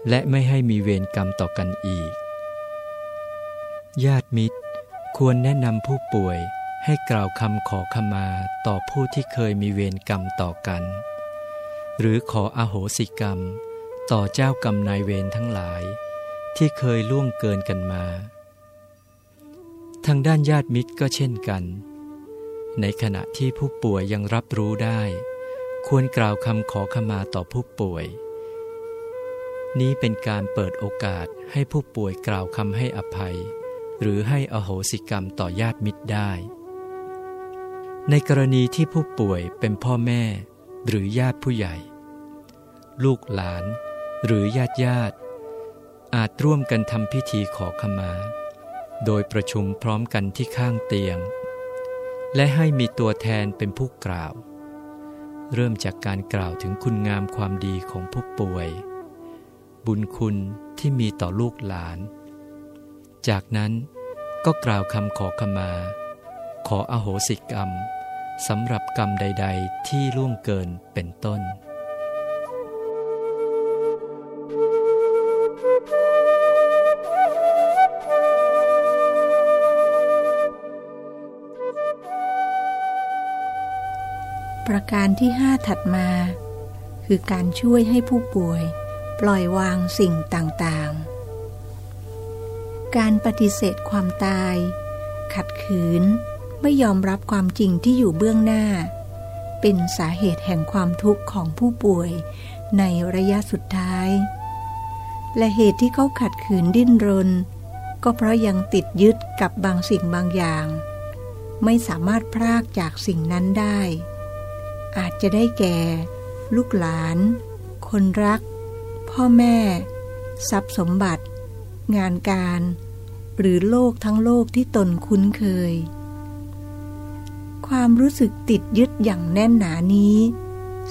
และไม่ให้มีเวรกรรมต่อกันอีก ญาติมิตรควรแนะนำผู้ป่วย ให้กล่าวคำขอขมาต่อผู้ที่เคยมีเวรกรรมต่อกัน หรือขออโหสิกรรม ต่อเจ้ากรรมนายเวรทั้งหลาย ที่เคยล่วงเกินกันมา ทางด้านญาติมิตรก็เช่นกัน ในขณะที่ผู้ป่วยยังรับรู้ได้ ควรกล่าวคำขอขมาต่อผู้ป่วย นี้เป็นการเปิดโอกาสให้ผู้ป่วยกล่าวคำให้อภัย หรือให้อโหสิกรรมต่อญาติมิตรได้ ในกรณีที่ผู้ป่วยเป็นพ่อแม่ หรือญาติผู้ใหญ่ ลูกหลาน หรือญาติญาติ อาจร่วมกันทำพิธีขอขมา โดยประชุมพร้อมกันที่ข้างเตียง และให้มีตัวแทนเป็นผู้กล่าว เริ่มจากการกล่าวถึงคุณงามความดีของผู้ป่วย บุญคุณที่มีต่อลูกหลาน จากนั้นก็กล่าวคำขอขมา ขออโหสิกรรม สำหรับกรรมใด ๆ ที่ล่วงเกินเป็นต้น ประการที่ห้าถัดมา คือการช่วยให้ผู้ป่วย ปล่อยวางสิ่งต่างๆ การปฏิเสธความตาย ขัดขืน ไม่ยอมรับความจริงที่อยู่เบื้องหน้า เป็นสาเหตุแห่งความทุกข์ของผู้ป่วยในระยะสุดท้าย และเหตุที่เขาขัดขืนดิ้นรน ก็เพราะยังติดยึดกับบางสิ่งบางอย่าง ไม่สามารถพรากจากสิ่งนั้นได้ อาจจะได้แก่ ลูกหลาน คนรัก พ่อแม่ ทรัพย์สมบัติ งานการ หรือโลกทั้งโลกที่ตนคุ้นเคย ความรู้สึกติดยึดอย่างแน่นหนานี้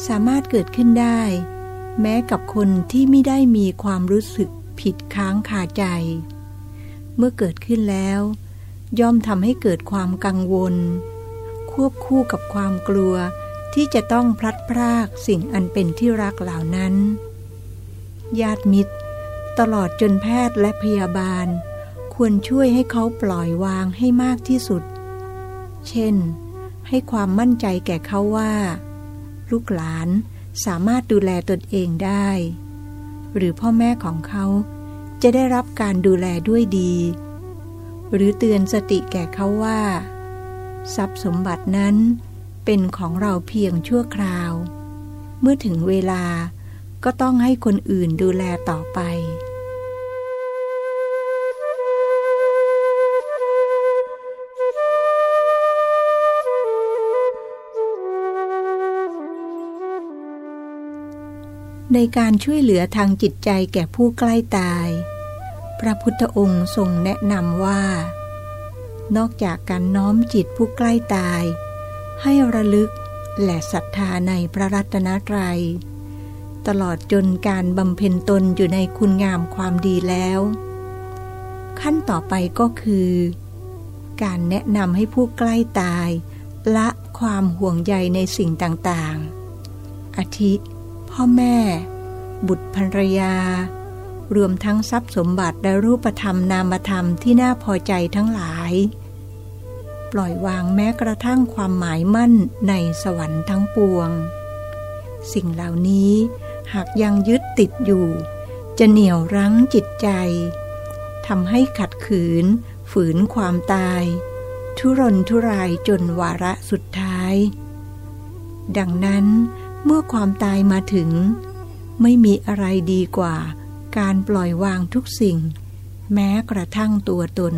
สามารถเกิดขึ้นได้ แม้กับคนที่ไม่ได้มีความรู้สึกผิดค้างคาใจ เมื่อเกิดขึ้นแล้ว ย่อมทำให้เกิดความกังวล ควบคู่กับความกลัวที่จะต้องพลัดพรากสิ่งอันเป็นที่รักเหล่านั้น ญาติมิตร ตลอดจนแพทย์และพยาบาล ควรช่วยให้เขาปล่อยวางให้มากที่สุด เช่น ให้ความมั่นใจแก่เขาว่า ลูกหลานสามารถดูแลตนเองได้ หรือพ่อแม่ของเขาจะได้รับการดูแลด้วยดี หรือเตือนสติแก่เขาว่า ทรัพย์สมบัตินั้นเป็นของเราเพียงชั่วคราว เมื่อถึงเวลาก็ต้องให้คนอื่นดูแลต่อไป ในการช่วยเหลือทางจิตใจแก่ผู้ใกล้ตาย พระพุทธองค์ทรงแนะนำว่า นอกจากการน้อมจิตผู้ใกล้ตาย ให้ระลึกและศรัทธาในพระรัตนตรัย ตลอดจนการบำเพ็ญตนอยู่ในคุณงามความดีแล้ว ขั้นต่อไปก็คือ การแนะนำให้ผู้ใกล้ตาย ละความห่วงใยในสิ่งต่างๆ อาทิ พ่อแม่ บุตรภรรยา รวมทั้งทรัพย์สมบัติและรูปธรรมนามธรรมที่น่าพอใจทั้งหลาย ปล่อยวางแม้กระทั่งความหมายมั่นในสวรรค์ทั้งปวง สิ่งเหล่านี้หากยังยึดติดอยู่ จะเหนี่ยวรั้งจิตใจทำให้ขัดขืน ฝืนความตาย ทุรนทุรายจนวาระสุดท้าย ดังนั้น เมื่อความตายมาถึง ไม่มีอะไรดีกว่า การปล่อยวางทุกสิ่ง แม้กระทั่งตัวตน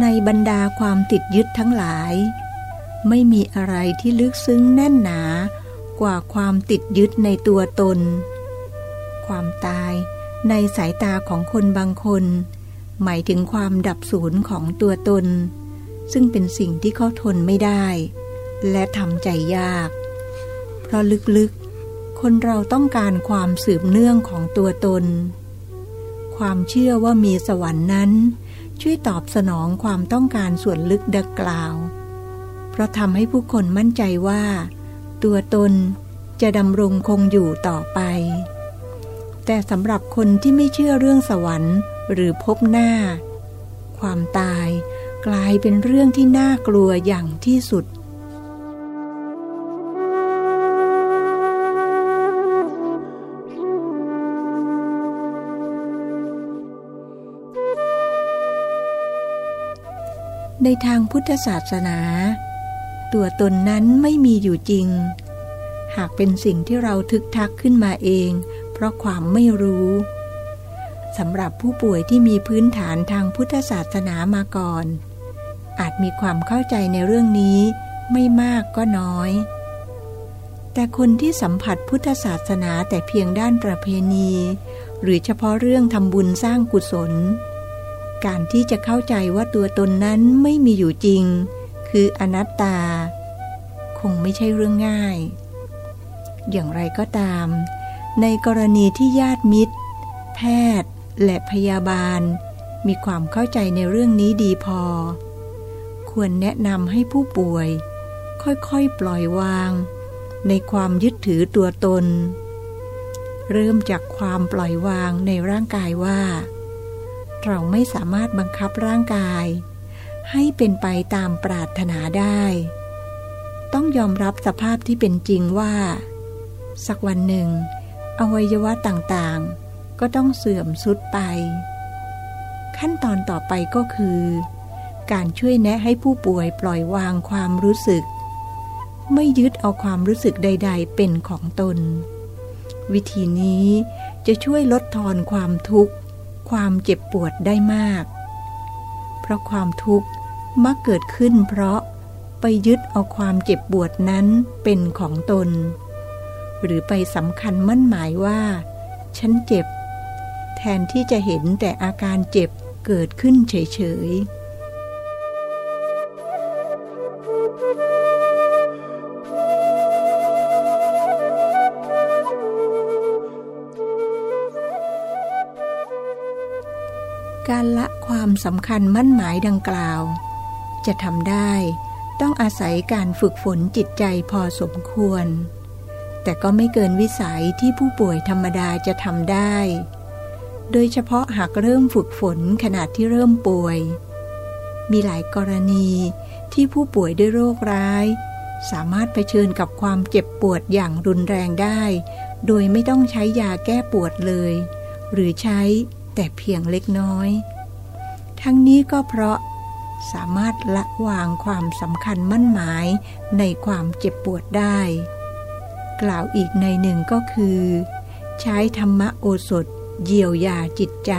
ในบรรดาความติดยึดทั้งหลาย ไม่มีอะไรที่ลึกซึ้งแน่นหนากว่าความติดยึดในตัวตน ความตาย ในสายตาของคนบางคน หมายถึงความดับสูญของตัวตน ซึ่งเป็นสิ่งที่เขาทนไม่ได้ และทำใจยาก เพราะลึกๆ คนเราต้องการความสืบเนื่องของตัวตน ความเชื่อว่ามีสวรรค์นั้น ช่วยตอบสนองความต้องการส่วนลึกดังกล่าว เพราะทำให้ผู้คนมั่นใจว่า ตัวตนจะดำรงคงอยู่ต่อไป แต่สำหรับคนที่ไม่เชื่อเรื่องสวรรค์หรือพบหน้า ความตายกลายเป็นเรื่องที่น่ากลัวอย่างที่สุด ในทางพุทธศาสนา ตัวตนนั้นไม่มีอยู่จริง หากเป็นสิ่งที่เราทึกทักขึ้นมาเอง ราะความไม่รู้สำหรับผู้ป่วยที่มีพื้นฐานทางพุทธศาสนามาก่อน อาจมีความเข้าใจในเรื่องนี้ไม่มากก็น้อย แต่คนที่สัมผัสพุทธศาสนาแต่เพียงด้านประเพณี หรือเฉพาะเรื่องทำบุญสร้างกุศล การที่จะเข้าใจว่าตัวตนนั้นไม่มีอยู่จริง คืออนัตตา คงไม่ใช่เรื่องง่าย อย่างไรก็ตาม ในกรณีที่ญาติมิตร แพทย์ และพยาบาล มีความเข้าใจในเรื่องนี้ดีพอ ควรแนะนำให้ผู้ป่วย ค่อยๆ ปล่อยวาง ในความยึดถือตัวตน เริ่มจากความปล่อยวางในร่างกายว่า เราไม่สามารถบังคับร่างกาย ให้เป็นไปตามปรารถนาได้ ต้องยอมรับสภาพที่เป็นจริงว่า สักวันหนึ่ง อวัยวะต่างๆ ก็ต้องเสื่อมสุดไป ขั้นตอนต่อไปก็คือ การช่วยแนะให้ผู้ป่วยปล่อยวางความรู้สึก ไม่ยึดเอาความรู้สึกใด ๆ เป็นของตน วิธีนี้จะช่วยลดทอนความทุกข์ ความเจ็บปวดได้มาก เพราะความทุกข์มักเกิดขึ้นเพราะไปยึดเอาความเจ็บปวดนั้นเป็นของตน หรือไปสำคัญมั่นหมายว่า ฉันเจ็บ แทนที่จะเห็นแต่อาการเจ็บเกิดขึ้นเฉยๆการละความสำคัญมั่นหมายดังกล่าว จะทำได้ต้องอาศัยการฝึกฝนจิตใจพอสมควร แต่ก็ไม่เกินวิสัยที่ผู้ป่วยธรรมดาจะทำได้ โดยเฉพาะหากเริ่มฝึกฝนขณะที่เริ่มป่วย มีหลายกรณีที่ผู้ป่วยด้วยโรคร้าย สามารถเผชิญกับความเจ็บปวดอย่างรุนแรงได้ โดยไม่ต้องใช้ยาแก้ปวดเลย หรือใช้แต่เพียงเล็กน้อย ทั้งนี้ก็เพราะสามารถละวางความสำคัญมั่นหมายในความเจ็บปวดได้ กล่าวอีกในหนึ่งก็คือ ใช้ธรรมโอสถเยียวยาจิตใจ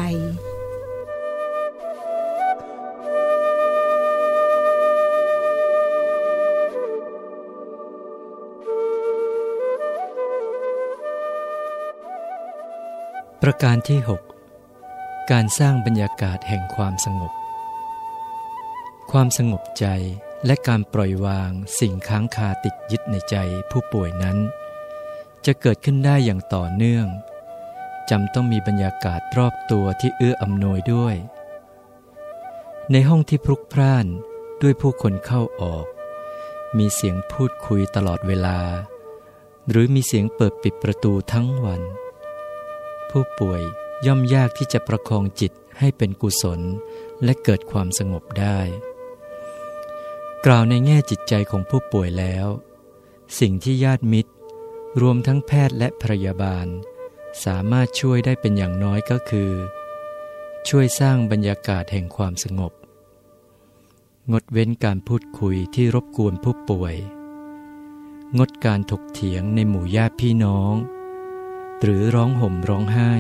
ประการที่ 6 การสร้างบรรยากาศแห่งความสงบ ความสงบใจและการปล่อยวางสิ่งค้างคาติดยึดในใจผู้ป่วยนั้น จะเกิดขึ้นได้อย่างต่อเนื่องจำต้องมีบรรยากาศรอบตัวที่เอื้ออำนวยด้วย ในห้องที่พลุกพล่านด้วยผู้คนเข้าออก มีเสียงพูดคุยตลอดเวลา หรือมีเสียงเปิดปิดประตูทั้งวัน ผู้ป่วยย่อมยากที่จะประคองจิตให้เป็นกุศลและเกิดความสงบได้ กล่าวในแง่จิตใจของผู้ป่วยแล้ว สิ่งที่ญาติมิตร รวมทั้งแพทย์และพยาบาล สามารถช่วยได้เป็นอย่างน้อยก็คือ ช่วยสร้างบรรยากาศแห่งความสงบ งดเว้นการพูดคุยที่รบกวนผู้ป่วย งดการถกเถียงในหมู่ญาติพี่น้อง หรือร้องห่มร้องไห้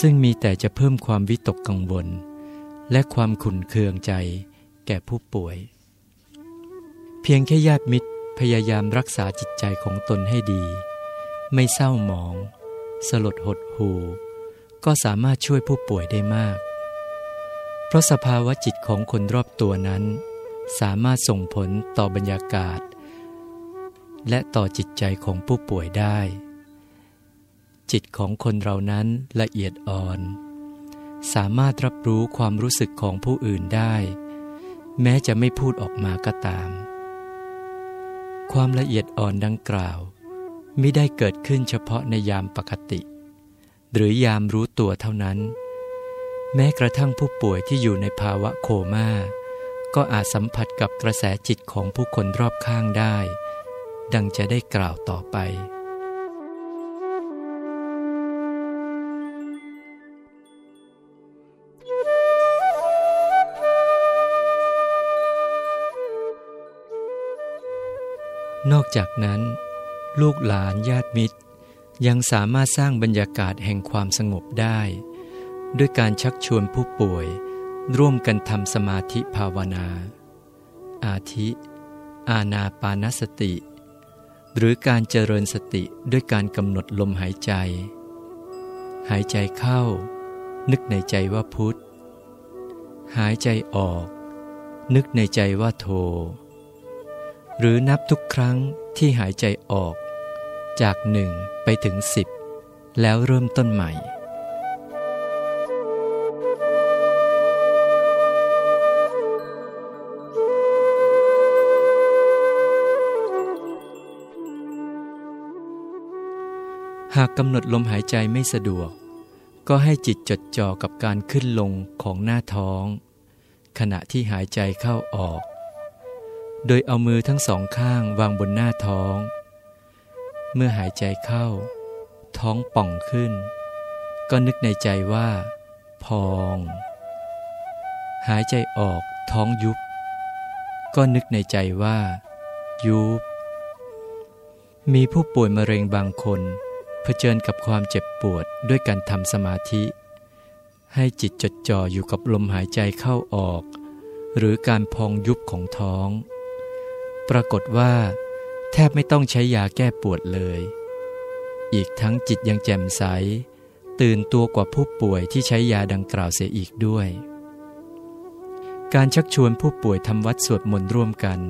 ซึ่งมีแต่จะเพิ่มความวิตกกังวล และความขุ่นเคืองใจแก่ผู้ป่วย เพียงแค่ญาติมิตร พยายามรักษาจิตใจของตนให้ดี ไม่เศร้าหมอง สลดหดหูก็สามารถช่วยผู้ป่วยได้มาก เพราะสภาวะจิตของคนรอบตัวนั้น สามารถส่งผลต่อบรรยากาศ และต่อจิตใจของผู้ป่วยได้ จิตของคนเรานั้นละเอียดอ่อน สามารถรับรู้ความรู้สึกของผู้อื่นได้ แม้จะไม่พูดออกมาก็ตาม ความละเอียดอ่อนดังกล่าวไม่ได้เกิดขึ้นเฉพาะในยามปกติ หรือยามรู้ตัวเท่านั้น แม้กระทั่งผู้ป่วยที่อยู่ในภาวะโคมา่า ก็อาจสัมผัสกับกระแสจิตของผู้คนรอบข้างได้ ดังจะได้กล่าวต่อไป นอกจากนั้น ลูกหลานญาติมิตร ยังสามารถสร้างบรรยากาศแห่งความสงบได้ ด้วยการชักชวนผู้ป่วย ร่วมกันทำสมาธิภาวนา อาทิ อาณาปานสติ หรือการเจริญสติด้วยการกำหนดลมหายใจ หายใจเข้า นึกในใจว่าพุทธหายใจออก นึกในใจว่าโท หรือนับทุกครั้งที่หายใจออก จากหนึ่งไปถึงสิบแล้วเริ่มต้นใหม่ หากกำหนดลมหายใจไม่สะดวก ก็ให้จิตจดจ่อกับการขึ้นลงของหน้าท้อง ขณะที่หายใจเข้าออก โดยเอามือทั้งสองข้างวางบนหน้าท้อง เมื่อหายใจเข้า ท้องป่องขึ้น ก็นึกในใจว่า พอง หายใจออกท้องยุบ ก็นึกในใจว่า ยุบ มีผู้ป่วยมะเร็งบางคนเผชิญกับความเจ็บปวดด้วยการทำสมาธิ ให้จิตจดจ่ออยู่กับลมหายใจเข้าออก หรือการพองยุบของท้อง ปรากฏว่า แทบไม่ต้องใช้ยาแก้ปวดเลย อีกทั้งจิตยังแจ่มใส ตื่นตัวกว่าผู้ป่วยที่ใช้ยาดังกล่าวเสียอีกด้วย การชักชวนผู้ป่วยทำวัดสวดมนต์ร่วมกัน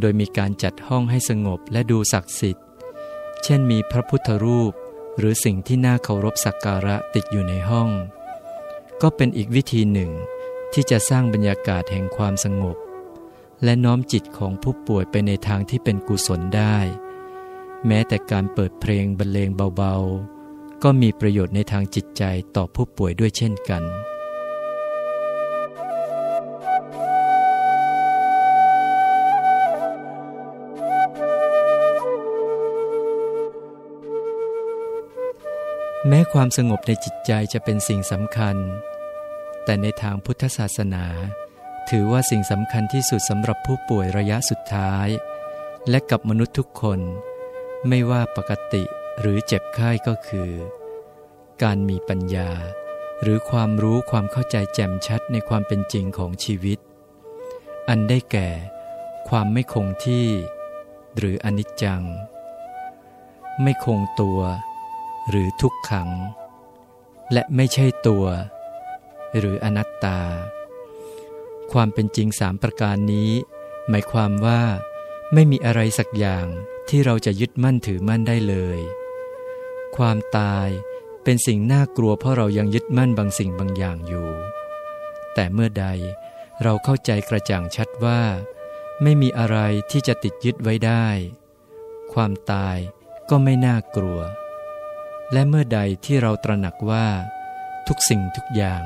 โดยมีการจัดห้องให้สงบและดูศักดิ์สิทธิ์ เช่นมีพระพุทธรูปหรือสิ่งที่น่าเคารพสักการะติดอยู่ในห้อง ก็เป็นอีกวิธีหนึ่งที่จะสร้างบรรยากาศแห่งความสงบ และน้อมจิตของผู้ป่วยไปในทางที่เป็นกุศลได้ แม้แต่การเปิดเพลงบรรเลงเบาๆ ก็มีประโยชน์ในทางจิตใจต่อผู้ป่วยด้วยเช่นกันแม้ความสงบในจิตใจจะเป็นสิ่งสำคัญ แต่ในทางพุทธศาสนา ถือว่าสิ่งสำคัญที่สุดสำหรับผู้ป่วยระยะสุดท้าย และกับมนุษย์ทุกคน ไม่ว่าปกติหรือเจ็บไข้ก็คือ การมีปัญญา หรือความรู้ความเข้าใจแจ่มชัดในความเป็นจริงของชีวิต อันได้แก่ ความไม่คงที่ หรืออนิจจัง ไม่คงตัว หรือทุกขัง และไม่ใช่ตัว หรืออนัตตา ความเป็นจริงสามประการนี้ หมายความว่า ไม่มีอะไรสักอย่างที่เราจะยึดมั่นถือมั่นได้เลย ความตายเป็นสิ่งน่ากลัวเพราะเรายังยึดมั่นบางสิ่งบางอย่างอยู่ แต่เมื่อใดเราเข้าใจกระจ่างชัดว่า ไม่มีอะไรที่จะติดยึดไว้ได้ ความตายก็ไม่น่ากลัว และเมื่อใดที่เราตระหนักว่า ทุกสิ่งทุกอย่าง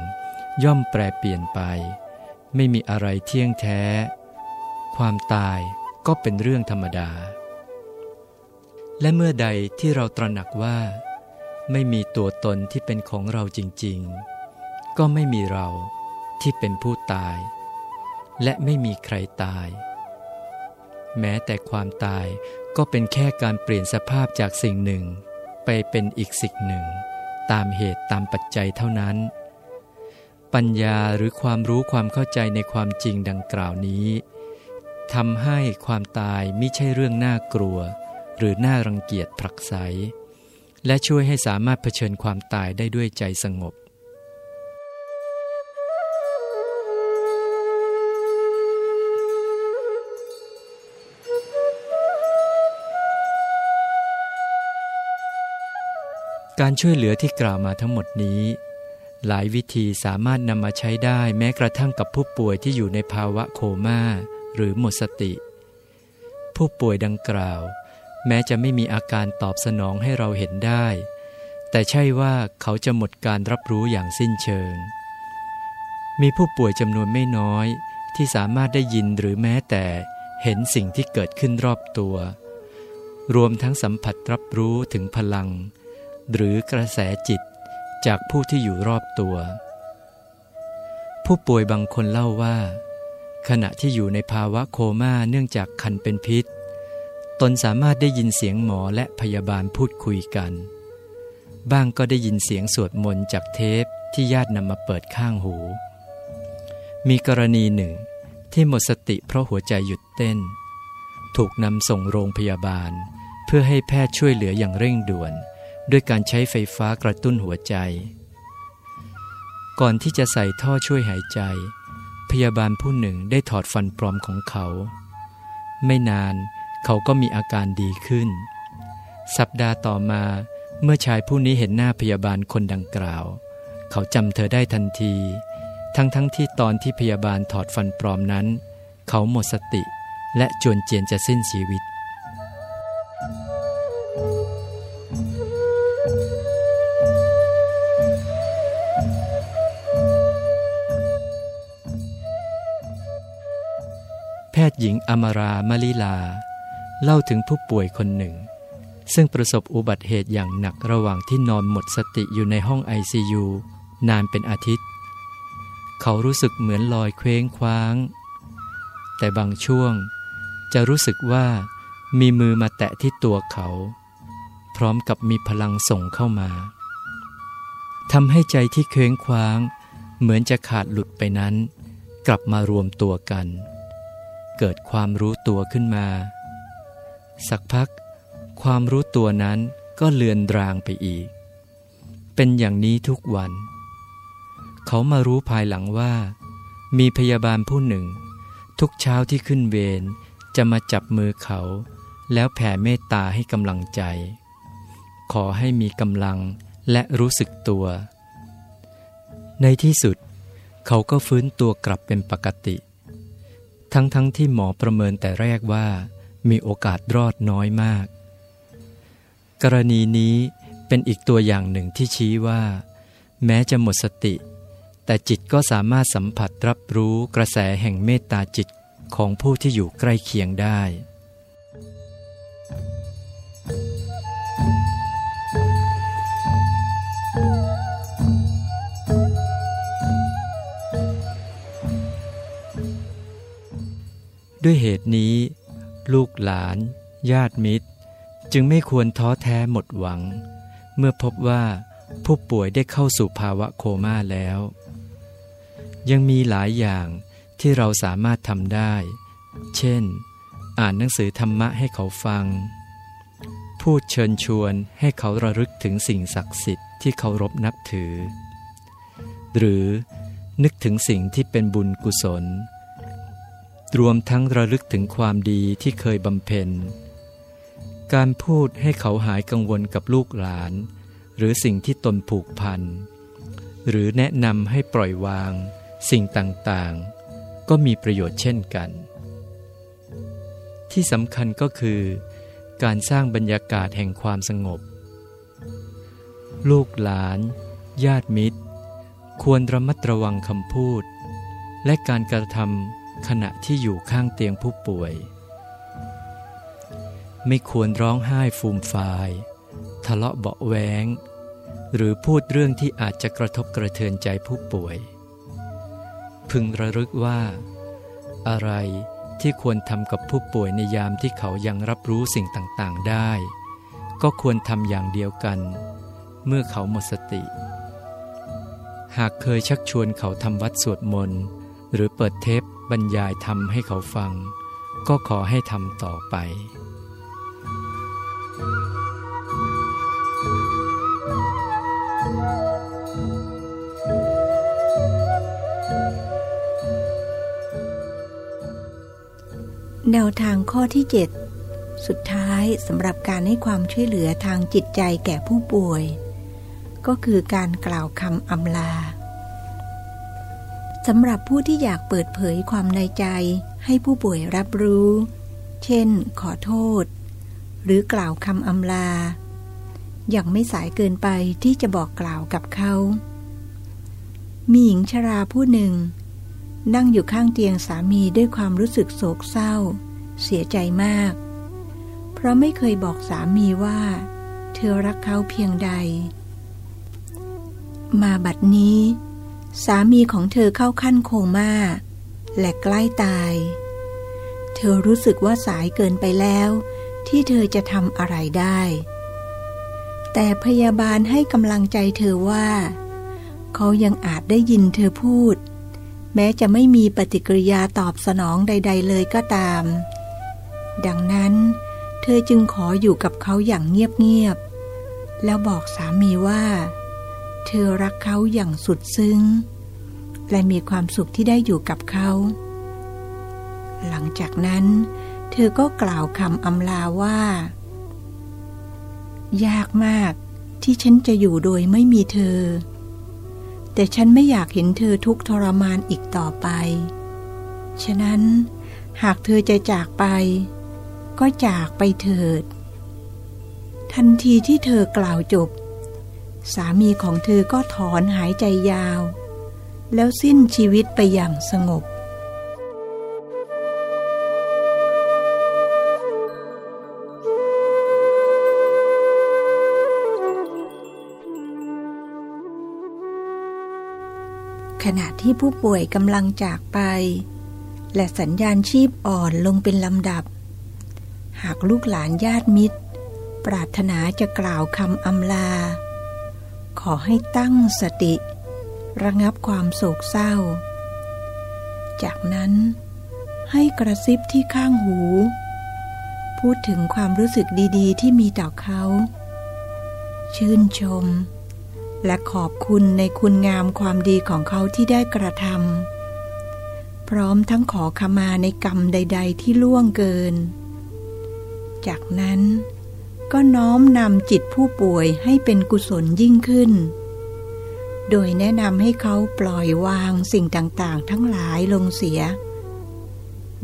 ย่อมแปรเปลี่ยนไป ไม่มีอะไรเที่ยงแท้ ความตายก็เป็นเรื่องธรรมดา และเมื่อใดที่เราตระหนักว่า ไม่มีตัวตนที่เป็นของเราจริง ๆ ก็ไม่มีเราที่เป็นผู้ตาย และไม่มีใครตาย แม้แต่ความตายก็เป็นแค่การเปลี่ยนสภาพจากสิ่งหนึ่ง ไปเป็นอีกสิ่งหนึ่ง ตามเหตุตามปัจจัยเท่านั้น ปัญญาหรือความรู้ความเข้าใจในความจริงดังกล่าวนี้ทำให้ความตายไม่ใช่เรื่องน่ากลัว หรือน่ารังเกียจผลักไส และช่วยให้สามารถเผชิญความตายได้ด้วยใจสงบการช่วยเหลือที่กล่าวมาทั้งหมดนี้ หลายวิธีสามารถนำมาใช้ได้แม้กระทั่งกับผู้ป่วยที่อยู่ในภาวะโคมา่าหรือหมดสติ ผู้ป่วยดังกล่าว แม้จะไม่มีอาการตอบสนองให้เราเห็นได้ แต่ใช่ว่าเขาจะหมดการรับรู้อย่างสิ้นเชิง มีผู้ป่วยจำนวนไม่น้อยที่สามารถได้ยินหรือแม้แต่เห็นสิ่งที่เกิดขึ้นรอบตัว รวมทั้งสัมผัสรับรู้ถึงพลัง หรือกระแสจิต จากผู้ที่อยู่รอบตัว ผู้ป่วยบางคนเล่าว่า ขณะที่อยู่ในภาวะโคม่าเนื่องจากคันเป็นพิษ ตนสามารถได้ยินเสียงหมอและพยาบาลพูดคุยกัน บ้างก็ได้ยินเสียงสวดมนต์จากเทปที่ญาตินำมาเปิดข้างหู มีกรณีหนึ่งที่หมดสติเพราะหัวใจหยุดเต้น ถูกนำส่งโรงพยาบาล เพื่อให้แพทย์ช่วยเหลืออย่างเร่งด่วน ด้วยการใช้ไฟฟ้ากระตุ้นหัวใจ ก่อนที่จะใส่ท่อช่วยหายใจ พยาบาลผู้หนึ่งได้ถอดฟันปลอมของเขา ไม่นานเขาก็มีอาการดีขึ้น สัปดาห์ต่อมาเมื่อชายผู้นี้เห็นหน้าพยาบาลคนดังกล่าว เขาจำเธอได้ทันที ทั้งทั้งที่ตอนที่พยาบาลถอดฟันปลอมนั้น เขาหมดสติและจวนเจียนจะสิ้นชีวิต หญิงอมารามลิลา เล่าถึงผู้ป่วยคนหนึ่ง ซึ่งประสบอุบัติเหตุอย่างหนักระหว่างที่นอนหมดสติอยู่ในห้องไอซียูนานเป็นอาทิตย์ เขารู้สึกเหมือนลอยเคว้งคว้าง แต่บางช่วงจะรู้สึกว่ามีมือมาแตะที่ตัวเขา พร้อมกับมีพลังส่งเข้ามาทำให้ใจที่เคว้งคว้าง เหมือนจะขาดหลุดไปนั้น กลับมารวมตัวกัน เกิดความรู้ตัวขึ้นมา สักพัก ความรู้ตัวนั้นก็เลือนรางไปอีก เป็นอย่างนี้ทุกวัน เขามารู้ภายหลังว่า มีพยาบาลผู้หนึ่ง ทุกเช้าที่ขึ้นเวรจะมาจับมือเขา แล้วแผ่เมตตาให้กำลังใจ ขอให้มีกำลังและรู้สึกตัว ในที่สุด เขาก็ฟื้นตัวกลับเป็นปกติ ทั้งๆทที่หมอประเมินแต่แรกว่า มีโอกาสรอดน้อยมาก กรณีนี้เป็นอีกตัวอย่างหนึ่งที่ชี้ว่า แม้จะหมดสติ แต่จิตก็สามารถสัมผัสรับรู้กระแสแห่งเมตตาจิตของผู้ที่อยู่ใกล้เคียงได้ ด้วยเหตุนี้ ลูกหลาน ญาติมิตร จึงไม่ควรท้อแท้หมดหวัง เมื่อพบว่าผู้ป่วยได้เข้าสู่ภาวะโคม่าแล้ว ยังมีหลายอย่างที่เราสามารถทำได้ เช่น อ่านหนังสือธรรมะให้เขาฟัง พูดเชิญชวนให้เขาระลึกถึงสิ่งศักดิ์สิทธิ์ที่เคารพนับถือ หรือนึกถึงสิ่งที่เป็นบุญกุศล รวมทั้งระลึกถึงความดีที่เคยบำเพ็ญ การพูดให้เขาหายกังวลกับลูกหลาน หรือสิ่งที่ตนผูกพัน หรือแนะนำให้ปล่อยวาง สิ่งต่างๆ ก็มีประโยชน์เช่นกัน ที่สำคัญก็คือ การสร้างบรรยากาศแห่งความสงบ ลูกหลาน ญาติมิตร ควรระมัดระวังคำพูด และการกระทำ ขณะที่อยู่ข้างเตียงผู้ป่วย ไม่ควรร้องไห้ฟูมฟาย ทะเลาะเบาแวงหรือพูดเรื่องที่อาจจะกระทบกระเทือนใจผู้ป่วย พึงระลึกว่า อะไรที่ควรทำกับผู้ป่วยในยามที่เขายังรับรู้สิ่งต่างๆได้ ก็ควรทำอย่างเดียวกัน เมื่อเขาหมดสติ หากเคยชักชวนเขาทำวัดสวดมนต์หรือเปิดเทป บรรยายธรรมให้เขาฟัง ก็ขอให้ทำต่อไป แนวทางข้อที่ 7 สุดท้ายสำหรับการให้ความช่วยเหลือทางจิตใจแก่ผู้ป่วย ก็คือการกล่าวคำอำลา สำหรับผู้ที่อยากเปิดเผยความในใจ ให้ผู้ป่วยรับรู้ เช่น ขอโทษ หรือกล่าวคำอำลา อยังไม่สายเกินไปที่จะบอกกล่าวกับเขา มีหญิงชราผู้หนึ่ง นั่งอยู่ข้างเตียงสามีด้วยความรู้สึกโศกเศร้า เสียใจมาก เพราะไม่เคยบอกสามีว่า เธอรักเขาเพียงใด มาบัดนี้ สามีของเธอเข้าขั้นโคม่าและใกล้ตาย เธอรู้สึกว่าสายเกินไปแล้ว ที่เธอจะทำอะไรได้ แต่พยาบาลให้กำลังใจเธอว่า เขายังอาจได้ยินเธอพูด แม้จะไม่มีปฏิกิริยาตอบสนองใด ๆ เลยก็ตาม ดังนั้น เธอจึงขออยู่กับเขาอย่างเงียบ ๆ แล้วบอกสามีว่า เธอรักเขาอย่างสุดซึ้ง และมีความสุขที่ได้อยู่กับเขา หลังจากนั้น เธอก็กล่าวคำอำลาว่า ยากมากที่ฉันจะอยู่โดยไม่มีเธอ แต่ฉันไม่อยากเห็นเธอทุกทรมานอีกต่อไป ฉะนั้นหากเธอจะจากไป ก็จากไปเถิด ทันทีที่เธอกล่าวจบ สามีของเธอก็ถอนหายใจยาว แล้วสิ้นชีวิตไปอย่างสงบ ขณะที่ผู้ป่วยกำลังจากไป และสัญญาณชีพอ่อนลงเป็นลำดับ หากลูกหลานญาติมิตร ปรารถนาจะกล่าวคำอำลา ขอให้ตั้งสติ ระงับความโศกเศร้า จากนั้นให้กระซิบที่ข้างหู พูดถึงความรู้สึกดีๆ ที่มีต่อเขา ชื่นชม และขอบคุณในคุณงามความดีของเขาที่ได้กระทำพร้อมทั้งขอขมาในกรรมใด ๆ ที่ล่วงเกิน จากนั้น ก็น้อมนำจิตผู้ป่วยให้เป็นกุศลยิ่งขึ้น โดยแนะนำให้เขาปล่อยวางสิ่งต่างๆ ทั้งหลายลงเสีย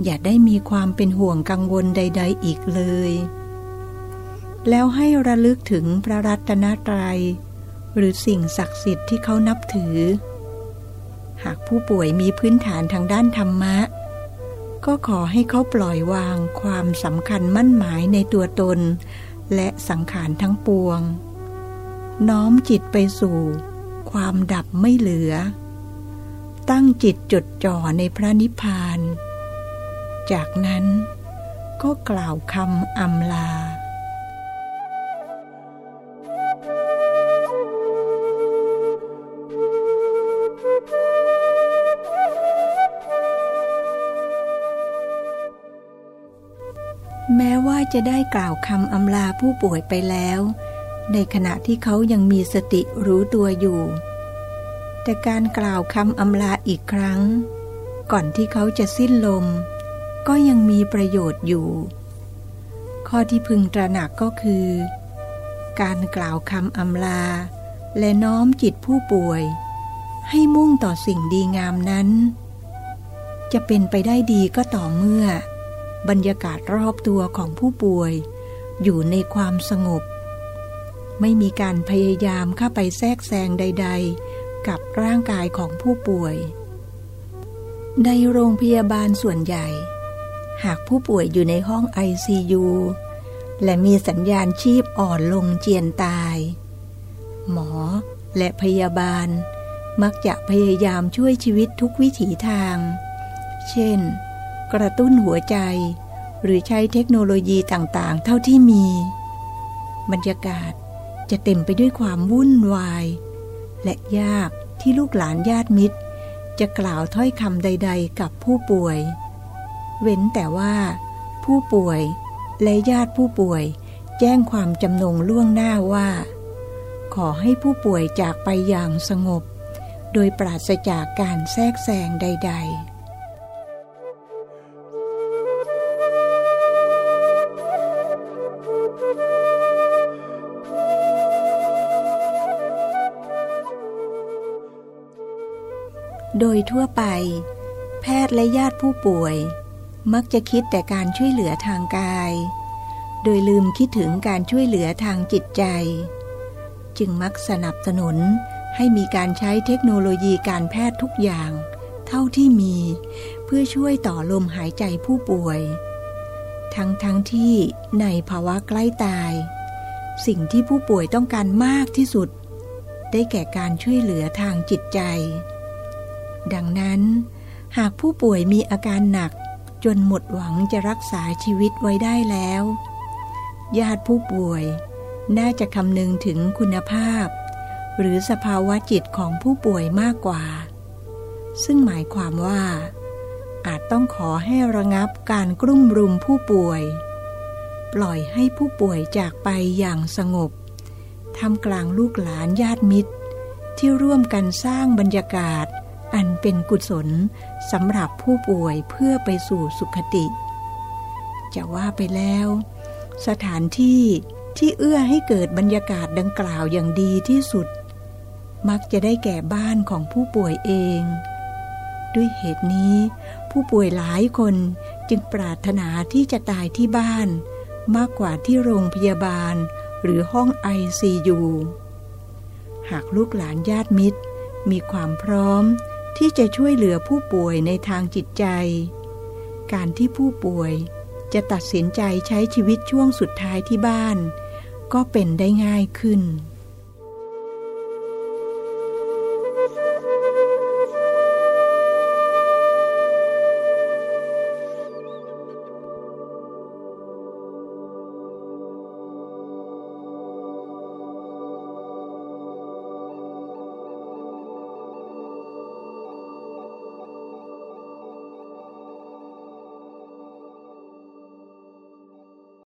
อย่าได้มีความเป็นห่วงกังวลใด ๆ อีกเลย แล้วให้ระลึกถึงพระรัตนตรัย หรือสิ่งศักดิ์สิทธิ์ที่เขานับถือ หากผู้ป่วยมีพื้นฐานทางด้านธรรมะ ก็ขอให้เขาปล่อยวางความสำคัญมั่นหมายในตัวตน และสังขารทั้งปวง น้อมจิตไปสู่ ความดับไม่เหลือ ตั้งจิตจดจ่อในพระนิพพาน จากนั้นก็กล่าวคำอำลา จะได้กล่าวคำอำลาผู้ป่วยไปแล้ว ในขณะที่เขายังมีสติรู้ตัวอยู่ แต่การกล่าวคำอำลาอีกครั้ง ก่อนที่เขาจะสิ้นลม ก็ยังมีประโยชน์อยู่ ข้อที่พึงตระหนักก็คือ การกล่าวคำอำลา และน้อมจิตผู้ป่วย ให้มุ่งต่อสิ่งดีงามนั้น จะเป็นไปได้ดีก็ต่อเมื่อ บรรยากาศรอบตัวของผู้ป่วย อยู่ในความสงบ ไม่มีการพยายามเข้าไปแทรกแซงใด ๆ กับร่างกายของผู้ป่วย ในโรงพยาบาลส่วนใหญ่ หากผู้ป่วยอยู่ในห้อง ICU และมีสัญญาณชีพอ่อนลงเจียนตาย หมอและพยาบาล มักจะพยายามช่วยชีวิตทุกวิถีทาง เช่น กระตุ้นหัวใจ หรือใช้เทคโนโลยีต่างๆ เท่าที่มี บรรยากาศจะเต็มไปด้วยความวุ่นวาย และยากที่ลูกหลานญาติมิตร จะกล่าวถ้อยคำใด ๆ กับผู้ป่วย เว้นแต่ว่า ผู้ป่วยและญาติผู้ป่วย แจ้งความจำนงล่วงหน้าว่า ขอให้ผู้ป่วยจากไปอย่างสงบ โดยปราศจากการแทรกแซงใด ๆ โดยทั่วไป แพทย์และญาติผู้ป่วย มักจะคิดแต่การช่วยเหลือทางกาย โดยลืมคิดถึงการช่วยเหลือทางจิตใจ จึงมักสนับสนุนให้มีการใช้เทคโนโลยีการแพทย์ทุกอย่าง เท่าที่มี เพื่อช่วยต่อลมหายใจผู้ป่วย ทั้งทั้งที่ในภาวะใกล้ตาย สิ่งที่ผู้ป่วยต้องการมากที่สุด ได้แก่การช่วยเหลือทางจิตใจ ดังนั้น หากผู้ป่วยมีอาการหนัก จนหมดหวังจะรักษาชีวิตไว้ได้แล้ว ญาติผู้ป่วย น่าจะคำนึงถึงคุณภาพ หรือสภาวะจิตของผู้ป่วยมากกว่า ซึ่งหมายความว่า อาจต้องขอให้ระงับการกลุ่มรุมผู้ป่วย ปล่อยให้ผู้ป่วยจากไปอย่างสงบทำกลางลูกหลานญาติมิตร ที่ร่วมกันสร้างบรรยากาศ เป็นกุศลสำหรับผู้ป่วยเพื่อไปสู่สุขติ จะว่าไปแล้ว สถานที่ที่เอื้อให้เกิดบรรยากาศดังกล่าวอย่างดีที่สุด มักจะได้แก่บ้านของผู้ป่วยเอง ด้วยเหตุนี้ ผู้ป่วยหลายคนจึงปรารถนาที่จะตายที่บ้าน มากกว่าที่โรงพยาบาล หรือห้องไอซียูหากลูกหลานญาติมิตร มีความพร้อม ที่จะช่วยเหลือผู้ป่วยในทางจิตใจ การที่ผู้ป่วยจะตัดสินใจใช้ชีวิตช่วงสุดท้ายที่บ้าน ก็เป็นได้ง่ายขึ้น